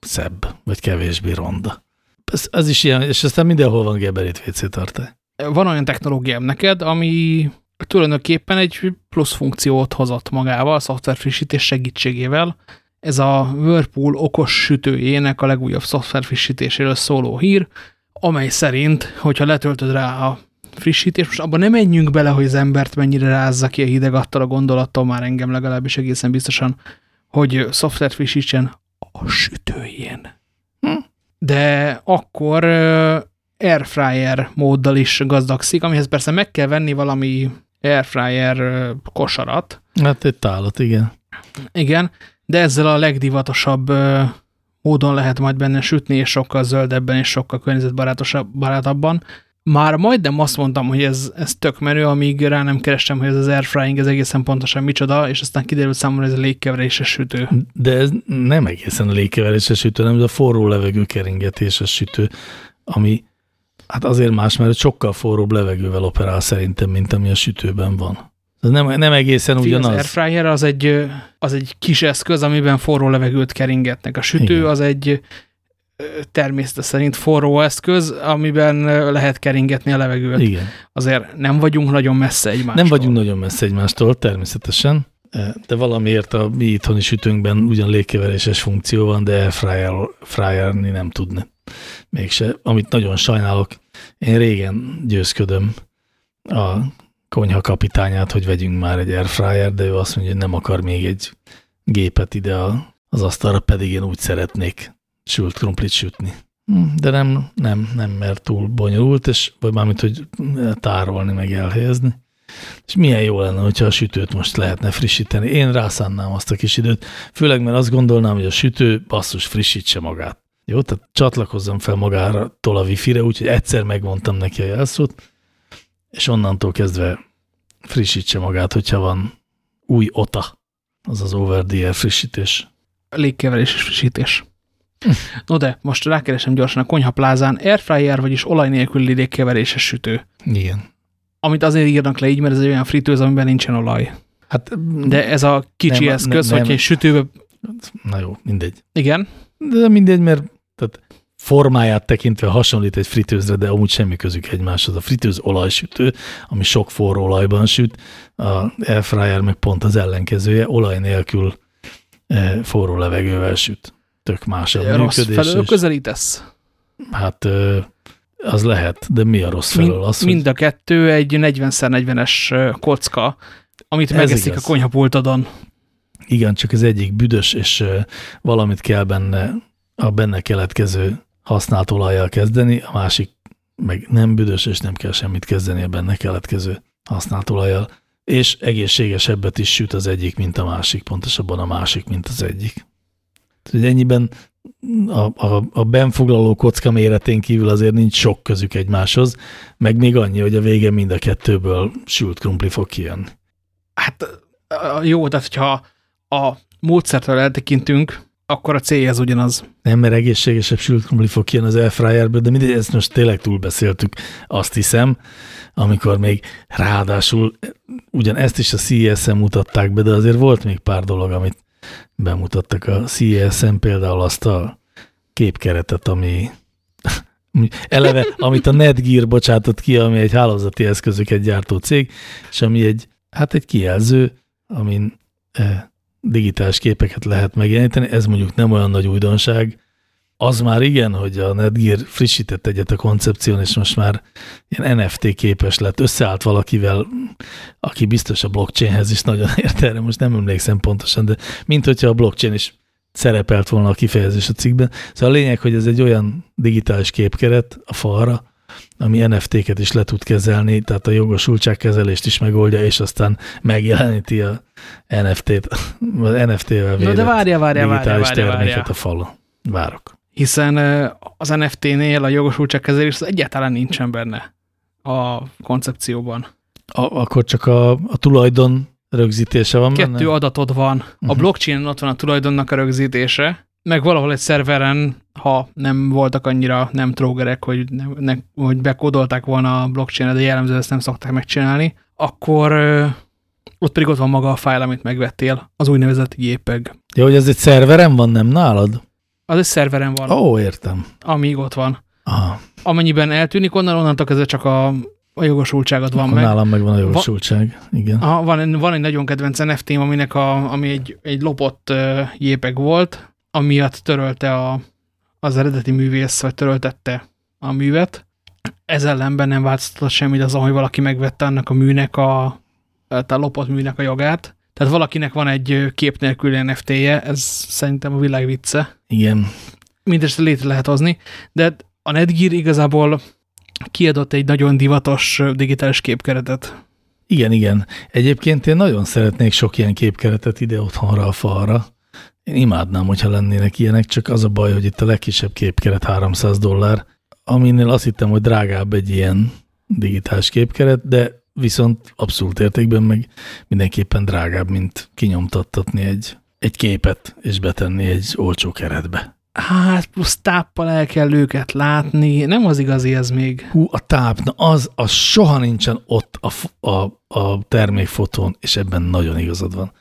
szebb, vagy kevésbé ronda. Ez, ez is ilyen, és aztán mindenhol van Geberit WC tartály. Van olyan technológiám neked, ami tulajdonképpen egy plusz funkciót hozott magával, szoftver frissítés segítségével, ez a Whirlpool okos sütőjének a legújabb szoftver frissítéséről szóló hír, amely szerint, hogyha letöltöd rá a frissítés, most abban nem menjünk bele, hogy az embert mennyire rázza ki a hideg attól a gondolattól, már engem legalábbis egészen biztosan, hogy szoftver frissítsen a sütőjén. Hm? De akkor airfryer móddal is gazdagszik, amihez persze meg kell venni valami airfryer kosarat. Hát egy tálat, igen. Igen, de ezzel a legdivatosabb módon lehet majd benne sütni, és sokkal zöldebben, és sokkal környezetbarátabban. Már majdnem azt mondtam, hogy ez, ez tök menő, amíg rá nem kerestem, hogy ez az airfrying, ez egészen pontosan micsoda, és aztán kiderült számomra, hogy ez a légkeveréses sütő. De ez nem egészen a légkeveréses sütő, hanem ez a forró levegő keringetéses sütő, ami hát azért más, mert sokkal forróbb levegővel operál szerintem, mint ami a sütőben van. Ez nem, nem egészen Fí, ugyanaz. Az airfryer az egy, az egy kis eszköz, amiben forró levegőt keringetnek. A sütő Igen. az egy természet szerint forró eszköz, amiben lehet keringetni a levegőt. Igen. Azért nem vagyunk nagyon messze egymástól. Nem vagyunk nagyon messze egymástól, természetesen, de valamiért a mi itthoni sütőnkben ugyan légkeveréses funkció van, de airfryerni nem tudni. Mégse, amit nagyon sajnálok. Én régen győzködöm a konyha kapitányát, hogy vegyünk már egy airfryer, de ő azt mondja, hogy nem akar még egy gépet ide az asztalra, pedig én úgy szeretnék sült krumplit sütni. Hm, de nem, nem, nem, mert túl bonyolult, és vagy mármint, hogy tárolni, meg elhelyezni. És milyen jó lenne, hogyha a sütőt most lehetne frissíteni. Én rászánnám azt a kis időt, főleg mert azt gondolnám, hogy a sütő basszus frissítse magát. Jó, tehát csatlakozzam fel magára tol a wifi-re, úgyhogy egyszer megmondtam neki a jelszót, és onnantól kezdve frissítse magát, hogyha van új OTA, az az over the air frissítés. Légkeverés és frissítés. No de, most rákeresem gyorsan a konyhaplázán, airfryer, vagyis olaj nélküli légkeveréses sütő. Igen. Amit azért írnak le így, mert ez egy olyan fritőz, amiben nincsen olaj. Hát, de ez a kicsi nem, eszköz, nem, hogy egy sütőbe... Na jó, mindegy. Igen? De mindegy, mert tehát formáját tekintve hasonlít egy fritőzre, de amúgy semmi közük egymáshoz. A fritőz olajsütő, ami sok forró olajban süt, a airfryer meg pont az ellenkezője, olaj nélkül eh, forró levegővel süt. Tök más a működés. Rossz felől közelítesz? Hát az lehet, de mi a rossz felől? Az, mind, mind a kettő egy 40x40-es kocka, amit megeszik a konyhapultodon. Igen, csak az egyik büdös, és valamit kell benne, a benne keletkező használt olajjal kezdeni, a másik meg nem büdös, és nem kell semmit kezdeni a benne keletkező használt olajjal. És egészségesebbet is süt az egyik, mint a másik, pontosabban a másik, mint az egyik. Hogy ennyiben a, a, a benfoglaló kocka méretén kívül azért nincs sok közük egymáshoz, meg még annyi, hogy a vége mind a kettőből sült krumpli fog kijönni. Hát jó, tehát hogyha a módszertől eltekintünk, akkor a célja az ugyanaz. Nem, mert egészségesebb sült krumpli fog kijönni az airfryerből, de mindegy, ezt most tényleg túlbeszéltük, azt hiszem, amikor még ráadásul ugyan ezt is a CES-en mutatták be, de azért volt még pár dolog, amit bemutattak a CES-en, például azt a képkeretet, ami eleve, amit a Netgear bocsátott ki, ami egy hálózati eszközöket gyártó cég, és ami egy, hát egy kijelző, amin e, digitális képeket lehet megjeleníteni, ez mondjuk nem olyan nagy újdonság, az már igen, hogy a Netgear frissített egyet a koncepción, és most már ilyen NFT képes lett. Összeállt valakivel, aki biztos a blockchainhez is nagyon ért erre, most nem emlékszem pontosan, de mint hogyha a blockchain is szerepelt volna a kifejezés a cikkben. Szóval a lényeg, hogy ez egy olyan digitális képkeret a falra, ami NFT-ket is le tud kezelni, tehát a jogosultságkezelést is megoldja, és aztán megjeleníti a NFT-t, NFT-vel védett no, de várja, várja, digitális várja, várja, terméket a falon. Várok hiszen az NFT-nél a jogosultságkezelés az egyáltalán nincsen benne a koncepcióban. A, akkor csak a, a tulajdon rögzítése van Kettő benne? adatod van. Uh -huh. A mhm. blockchain ott van a tulajdonnak a rögzítése, meg valahol egy szerveren, ha nem voltak annyira nem trógerek, hogy, ne, ne, hogy bekódolták volna a blockchain de jellemző ezt nem szokták megcsinálni, akkor ott pedig ott van maga a fájl, amit megvettél, az úgynevezett JPEG. Jó, hogy ez egy szerveren van, nem nálad? Az egy szerveren van. Ó, értem. Amíg ott van. Aha. Amennyiben eltűnik onnan, onnantól kezdve csak a, a jogosultságod van meg. Nálam meg van a jogosultság, Va igen. Aha, van, van egy nagyon kedvenc nft aminek a, ami egy, egy lopott uh, jépeg volt, amiatt törölte a, az eredeti művész, vagy töröltette a művet. Ez ellenben nem változtatott semmit az, hogy valaki megvette annak a műnek a, a lopott műnek a jogát, tehát valakinek van egy kép nélkül NFT-je, ez szerintem a világ vicce. Igen. Mindezt létre lehet hozni, de a Netgear igazából kiadott egy nagyon divatos digitális képkeretet. Igen, igen. Egyébként én nagyon szeretnék sok ilyen képkeretet ide otthonra a falra. Én imádnám, hogyha lennének ilyenek, csak az a baj, hogy itt a legkisebb képkeret 300 dollár, aminél azt hittem, hogy drágább egy ilyen digitális képkeret, de viszont abszolút értékben meg mindenképpen drágább, mint kinyomtattatni egy, egy képet és betenni egy olcsó keretbe. Hát plusz táppal el kell őket látni, nem az igazi ez még. Hú, a táp, na az, az soha nincsen ott a, a, a termékfotón, és ebben nagyon igazad van.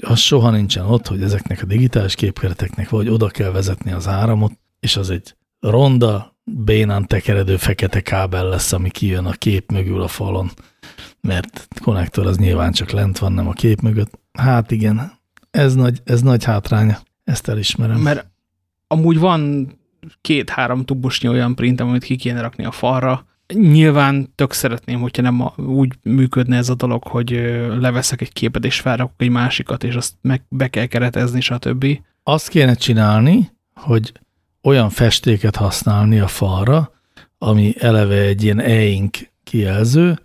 Az soha nincsen ott, hogy ezeknek a digitális képkereteknek vagy oda kell vezetni az áramot, és az egy ronda, bénán tekeredő fekete kábel lesz, ami kijön a kép mögül a falon, mert konnektor az nyilván csak lent van, nem a kép mögött. Hát igen, ez nagy, ez nagy hátránya, ezt elismerem. Mert amúgy van két-három tubusnyi olyan printem, amit ki kéne rakni a falra, Nyilván tök szeretném, hogyha nem a, úgy működne ez a dolog, hogy leveszek egy képet és felrakok egy másikat, és azt meg be kell keretezni, stb. Azt kéne csinálni, hogy olyan festéket használni a falra, ami eleve egy ilyen e-ink kijelző,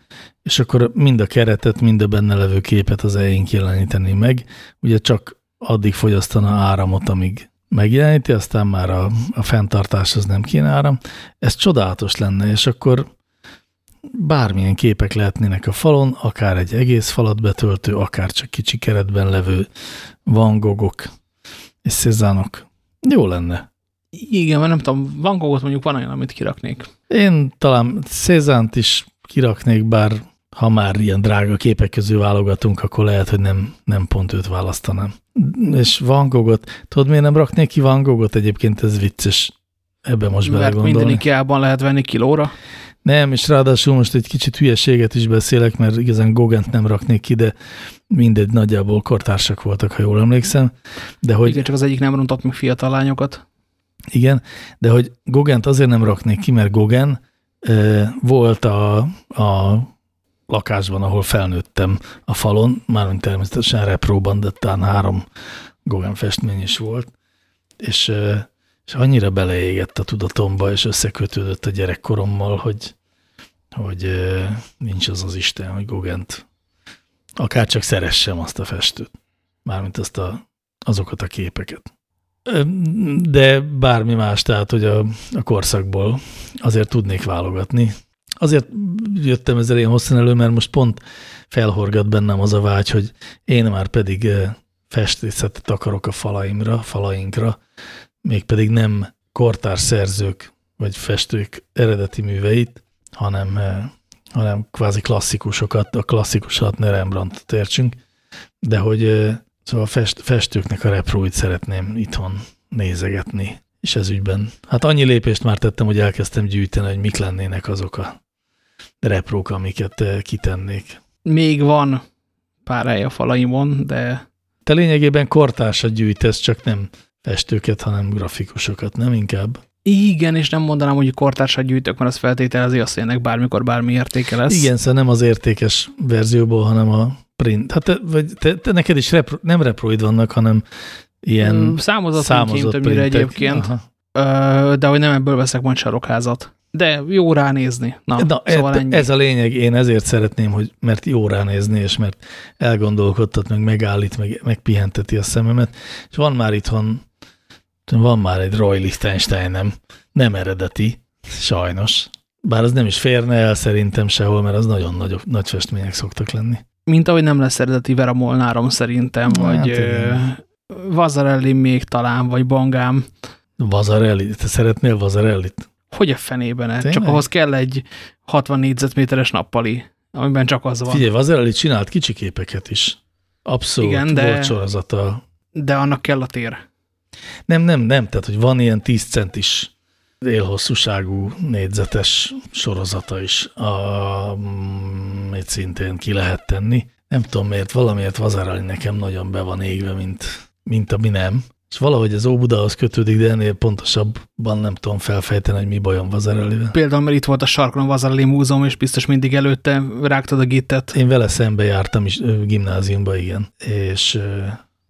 és akkor mind a keretet, mind a benne levő képet az e-ink jeleníteni meg. Ugye csak addig fogyasztana áramot, amíg megjeleníti, aztán már a, a fenntartás az nem kéne áram. Ez csodálatos lenne, és akkor bármilyen képek lehetnének a falon, akár egy egész falat betöltő, akár csak kicsi keretben levő Van Gogok és Cézánok. Jó lenne. Igen, mert nem tudom, Van Gogot mondjuk van olyan, amit kiraknék. Én talán Cézánt is kiraknék, bár ha már ilyen drága képek közül válogatunk, akkor lehet, hogy nem, nem pont őt választanám. És Van Gogot, tudod, miért nem raknék ki Van Gogot? Egyébként ez vicces ebbe most Mert belegondolni. minden Ikeában lehet venni kilóra. Nem, és ráadásul most egy kicsit hülyeséget is beszélek, mert igazán Gogent nem raknék ki, de mindegy, nagyjából kortársak voltak, ha jól emlékszem. De hogy, Igen, csak az egyik nem rontott meg fiatal lányokat. igen, de hogy Gogent azért nem raknék ki, mert Gogen e, volt a, a lakásban, ahol felnőttem a falon, mármint természetesen repróban, de talán három Gauguin festmény is volt, és, és annyira beleégett a tudatomba, és összekötődött a gyerekkorommal, hogy, hogy nincs az az Isten, hogy Gogent akár csak szeressem azt a festőt, mármint azt a, azokat a képeket. De bármi más, tehát, hogy a, a korszakból azért tudnék válogatni, azért jöttem ezzel ilyen hosszan elő, mert most pont felhorgat bennem az a vágy, hogy én már pedig festészetet akarok a falaimra, falainkra, mégpedig nem kortárs szerzők vagy festők eredeti műveit, hanem, hanem kvázi klasszikusokat, a klasszikusat ne Rembrandtot értsünk, de hogy szóval fest, festőknek a repróit szeretném itthon nézegetni, és ez ügyben. Hát annyi lépést már tettem, hogy elkezdtem gyűjteni, hogy mik lennének azok a reprók, amiket kitennék. Még van pár hely a falaimon, de... Te lényegében kortársat gyűjtesz, csak nem festőket, hanem grafikusokat, nem inkább? Igen, és nem mondanám, hogy kortársat gyűjtök, mert az feltételezi azt, hogy ennek bármikor bármi értéke lesz. Igen, szóval nem az értékes verzióból, hanem a print. Hát te, vagy te, te neked is repro, nem reproid vannak, hanem ilyen számozott, számozott többnyire egyébként. Aha. De hogy nem ebből veszek majd sarokházat. De jó ránézni. Na, Na szóval ennyi. ez a lényeg, én ezért szeretném, hogy mert jó ránézni, és mert elgondolkodtat, meg megállít, meg megpihenteti a szememet, és van már itthon, van már egy Roy Lichtenstein, nem, nem eredeti, sajnos. Bár az nem is férne el szerintem sehol, mert az nagyon nagy, nagy festmények szoktak lenni. Mint ahogy nem lesz eredeti Vera Molnárom szerintem, hát vagy igen. Vazarelli még talán, vagy Bangám. Vazarelli? Te szeretnél Vazarellit? Hogy a fenében? Tényleg? Csak ahhoz kell egy 60 négyzetméteres nappali, amiben csak az van. Figyelj, az elég csinált kicsi képeket is. Abszolút Igen, de, volt sorozata. De annak kell a tér. Nem, nem, nem. Tehát, hogy van ilyen 10 centis élhosszúságú négyzetes sorozata is, amit szintén ki lehet tenni. Nem tudom miért, valamiért Vazarali nekem nagyon be van égve, mint, mint ami nem. És valahogy az Óbudához kötődik, de ennél pontosabban nem tudom felfejteni, hogy mi bajom Vazarelivel. Például, mert itt volt a sarkon a Vazareli Múzeum, és biztos mindig előtte rágtad a gittet. Én vele szembe jártam is gimnáziumba, igen. És,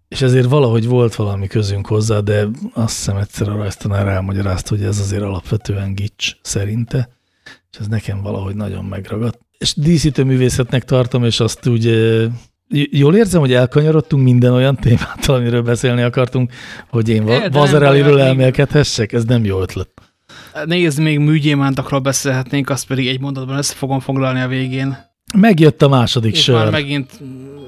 és ezért valahogy volt valami közünk hozzá, de azt hiszem egyszer a rajztanár elmagyarázta, hogy ez azért alapvetően gics szerinte, és ez nekem valahogy nagyon megragadt. És díszítő művészetnek tartom, és azt úgy Jól érzem, hogy elkanyarodtunk minden olyan témától, amiről beszélni akartunk, hogy én Vazareliről elmélkedhessek? Ez nem jó ötlet. Nézd, még műgyémántokról beszélhetnénk, azt pedig egy mondatban össze fogom foglalni a végén. Megjött a második És sör. már megint,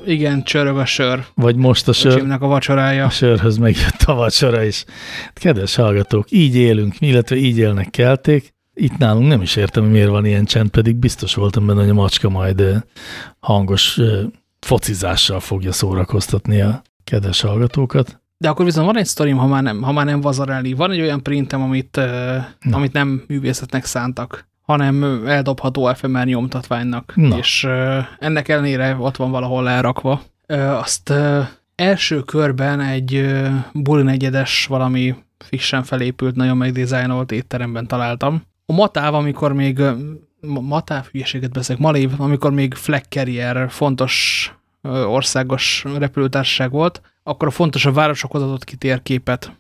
igen, csörög a sör. Vagy most a sör. a vacsorája. A sörhöz megjött a vacsora is. Kedves hallgatók, így élünk, illetve így élnek kelték. Itt nálunk nem is értem, hogy miért van ilyen csend, pedig biztos voltam benne, hogy a macska majd hangos focizással fogja szórakoztatni a kedves hallgatókat. De akkor viszont van egy sztorim, ha már nem, ha már nem vazarelli. Van egy olyan printem, amit, Na. amit nem művészetnek szántak, hanem eldobható FMR nyomtatványnak. Na. És ennek ellenére ott van valahol elrakva. Azt első körben egy bulin egyedes valami frissen felépült, nagyon megdizájnolt étteremben találtam. A matáv, amikor még Matáv hülyeséget beszélek, Malév, amikor még Flag Carrier fontos országos repülőtársaság volt, akkor a fontos a városokhoz adott ki térképet.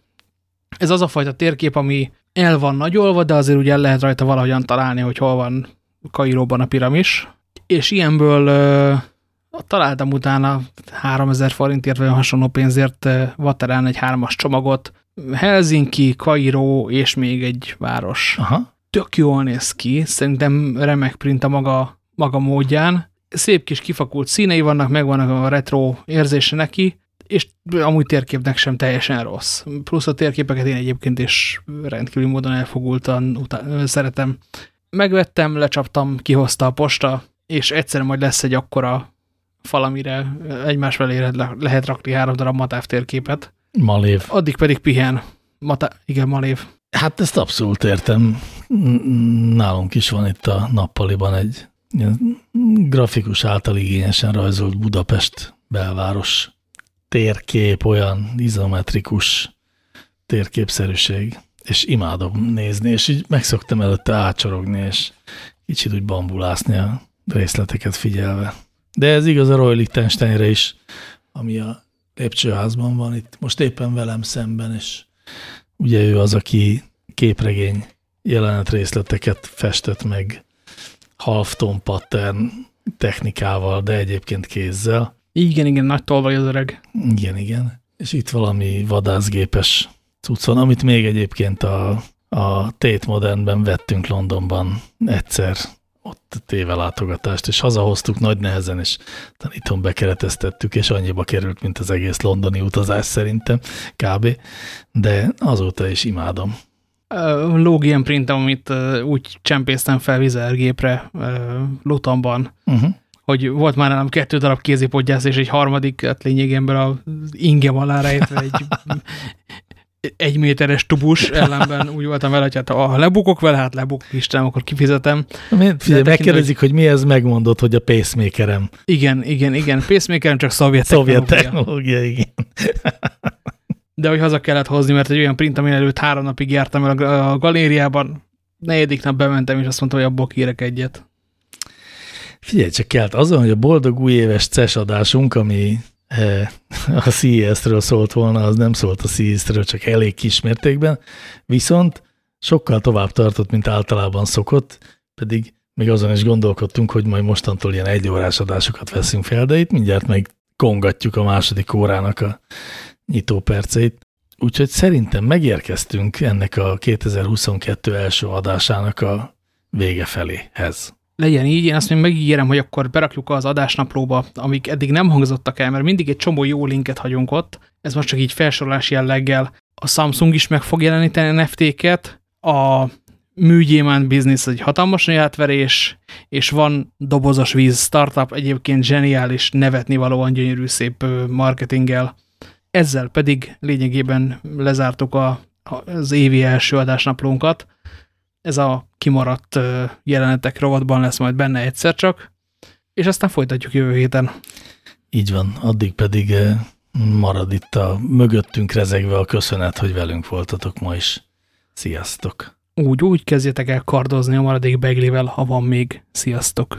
Ez az a fajta térkép, ami el van nagyolva, de azért ugye lehet rajta valahogyan találni, hogy hol van Kairóban a piramis. És ilyenből ö, találtam utána 3000 forintért vagy hasonló pénzért Vaterán egy hármas csomagot. Helsinki, Kairó és még egy város. Aha. Tök jól néz ki, szerintem remek print a maga, maga módján. Szép kis kifakult színei vannak, megvannak a retro érzése neki, és amúgy térképnek sem teljesen rossz. Plusz a térképeket én egyébként is rendkívül módon elfogultan szeretem. Megvettem, lecsaptam, kihozta a posta, és egyszerűen majd lesz egy akkora fal, amire egymás felé lehet rakni három darab matáv térképet. Malév. Addig pedig pihen. Mata igen, malév. Hát ezt abszolút értem. Nálunk is van itt a nappaliban egy grafikus által igényesen rajzolt Budapest belváros térkép, olyan izometrikus térképszerűség, és imádom nézni, és így megszoktam előtte ácsorogni, és kicsit úgy bambulászni a részleteket figyelve. De ez igaz a Roy Lichtensteinre is, ami a lépcsőházban van itt, most éppen velem szemben, és ugye ő az, aki képregény jelenet részleteket festett meg halftone pattern technikával, de egyébként kézzel. Igen, igen, nagy tolvaj az öreg. Igen, igen. És itt valami vadászgépes cucc van, amit még egyébként a, a Tate Modernben vettünk Londonban egyszer ott tévelátogatást, és hazahoztuk nagy nehezen, és itthon bekereteztettük, és annyiba került, mint az egész londoni utazás szerintem, kb. De azóta is imádom. Lóg ilyen printem, amit úgy csempésztem fel vizergépre Lutonban, uh -huh hogy volt már nálam kettő darab kézipodgyász, és egy harmadik, hát lényegében az ingem alá rejtve egy egy méteres tubus ellenben úgy voltam vele, hogy hát ha lebukok vele, hát lebukok Istenem, akkor kifizetem. Figyelj, megkérdezik, hogy... hogy mi ez, megmondod, hogy a pacemakerem. Igen, igen, igen, pacemakerem csak szovjet, szovjet technológia. technológia igen. De hogy haza kellett hozni, mert egy olyan print, amin előtt három napig jártam el a galériában, negyedik nap bementem, és azt mondtam, hogy abból kérek egyet. Figyelj csak kelt, azon, hogy a boldog új éves CES adásunk, ami a CES-ről szólt volna, az nem szólt a CES-ről, csak elég kismértékben, viszont sokkal tovább tartott, mint általában szokott, pedig még azon is gondolkodtunk, hogy majd mostantól ilyen egy órás adásokat veszünk fel, de itt mindjárt meg kongatjuk a második órának a nyitó perceit. Úgyhogy szerintem megérkeztünk ennek a 2022 első adásának a vége feléhez legyen így, én azt még megígérem, hogy akkor berakjuk az adásnaplóba, amik eddig nem hangzottak el, mert mindig egy csomó jó linket hagyunk ott. Ez most csak így felsorolás jelleggel. A Samsung is meg fog jeleníteni NFT-ket, a műgyémánt Business egy hatalmas átverés, és van dobozos víz startup, egyébként zseniális, nevetni valóan gyönyörű szép marketinggel. Ezzel pedig lényegében lezártuk a, az évi első adásnaplónkat ez a kimaradt jelenetek rovatban lesz majd benne egyszer csak, és aztán folytatjuk jövő héten. Így van, addig pedig marad itt a mögöttünk rezegve a köszönet, hogy velünk voltatok ma is. Sziasztok! Úgy, úgy kezdjetek el kardozni a maradék beglivel, ha van még. Sziasztok!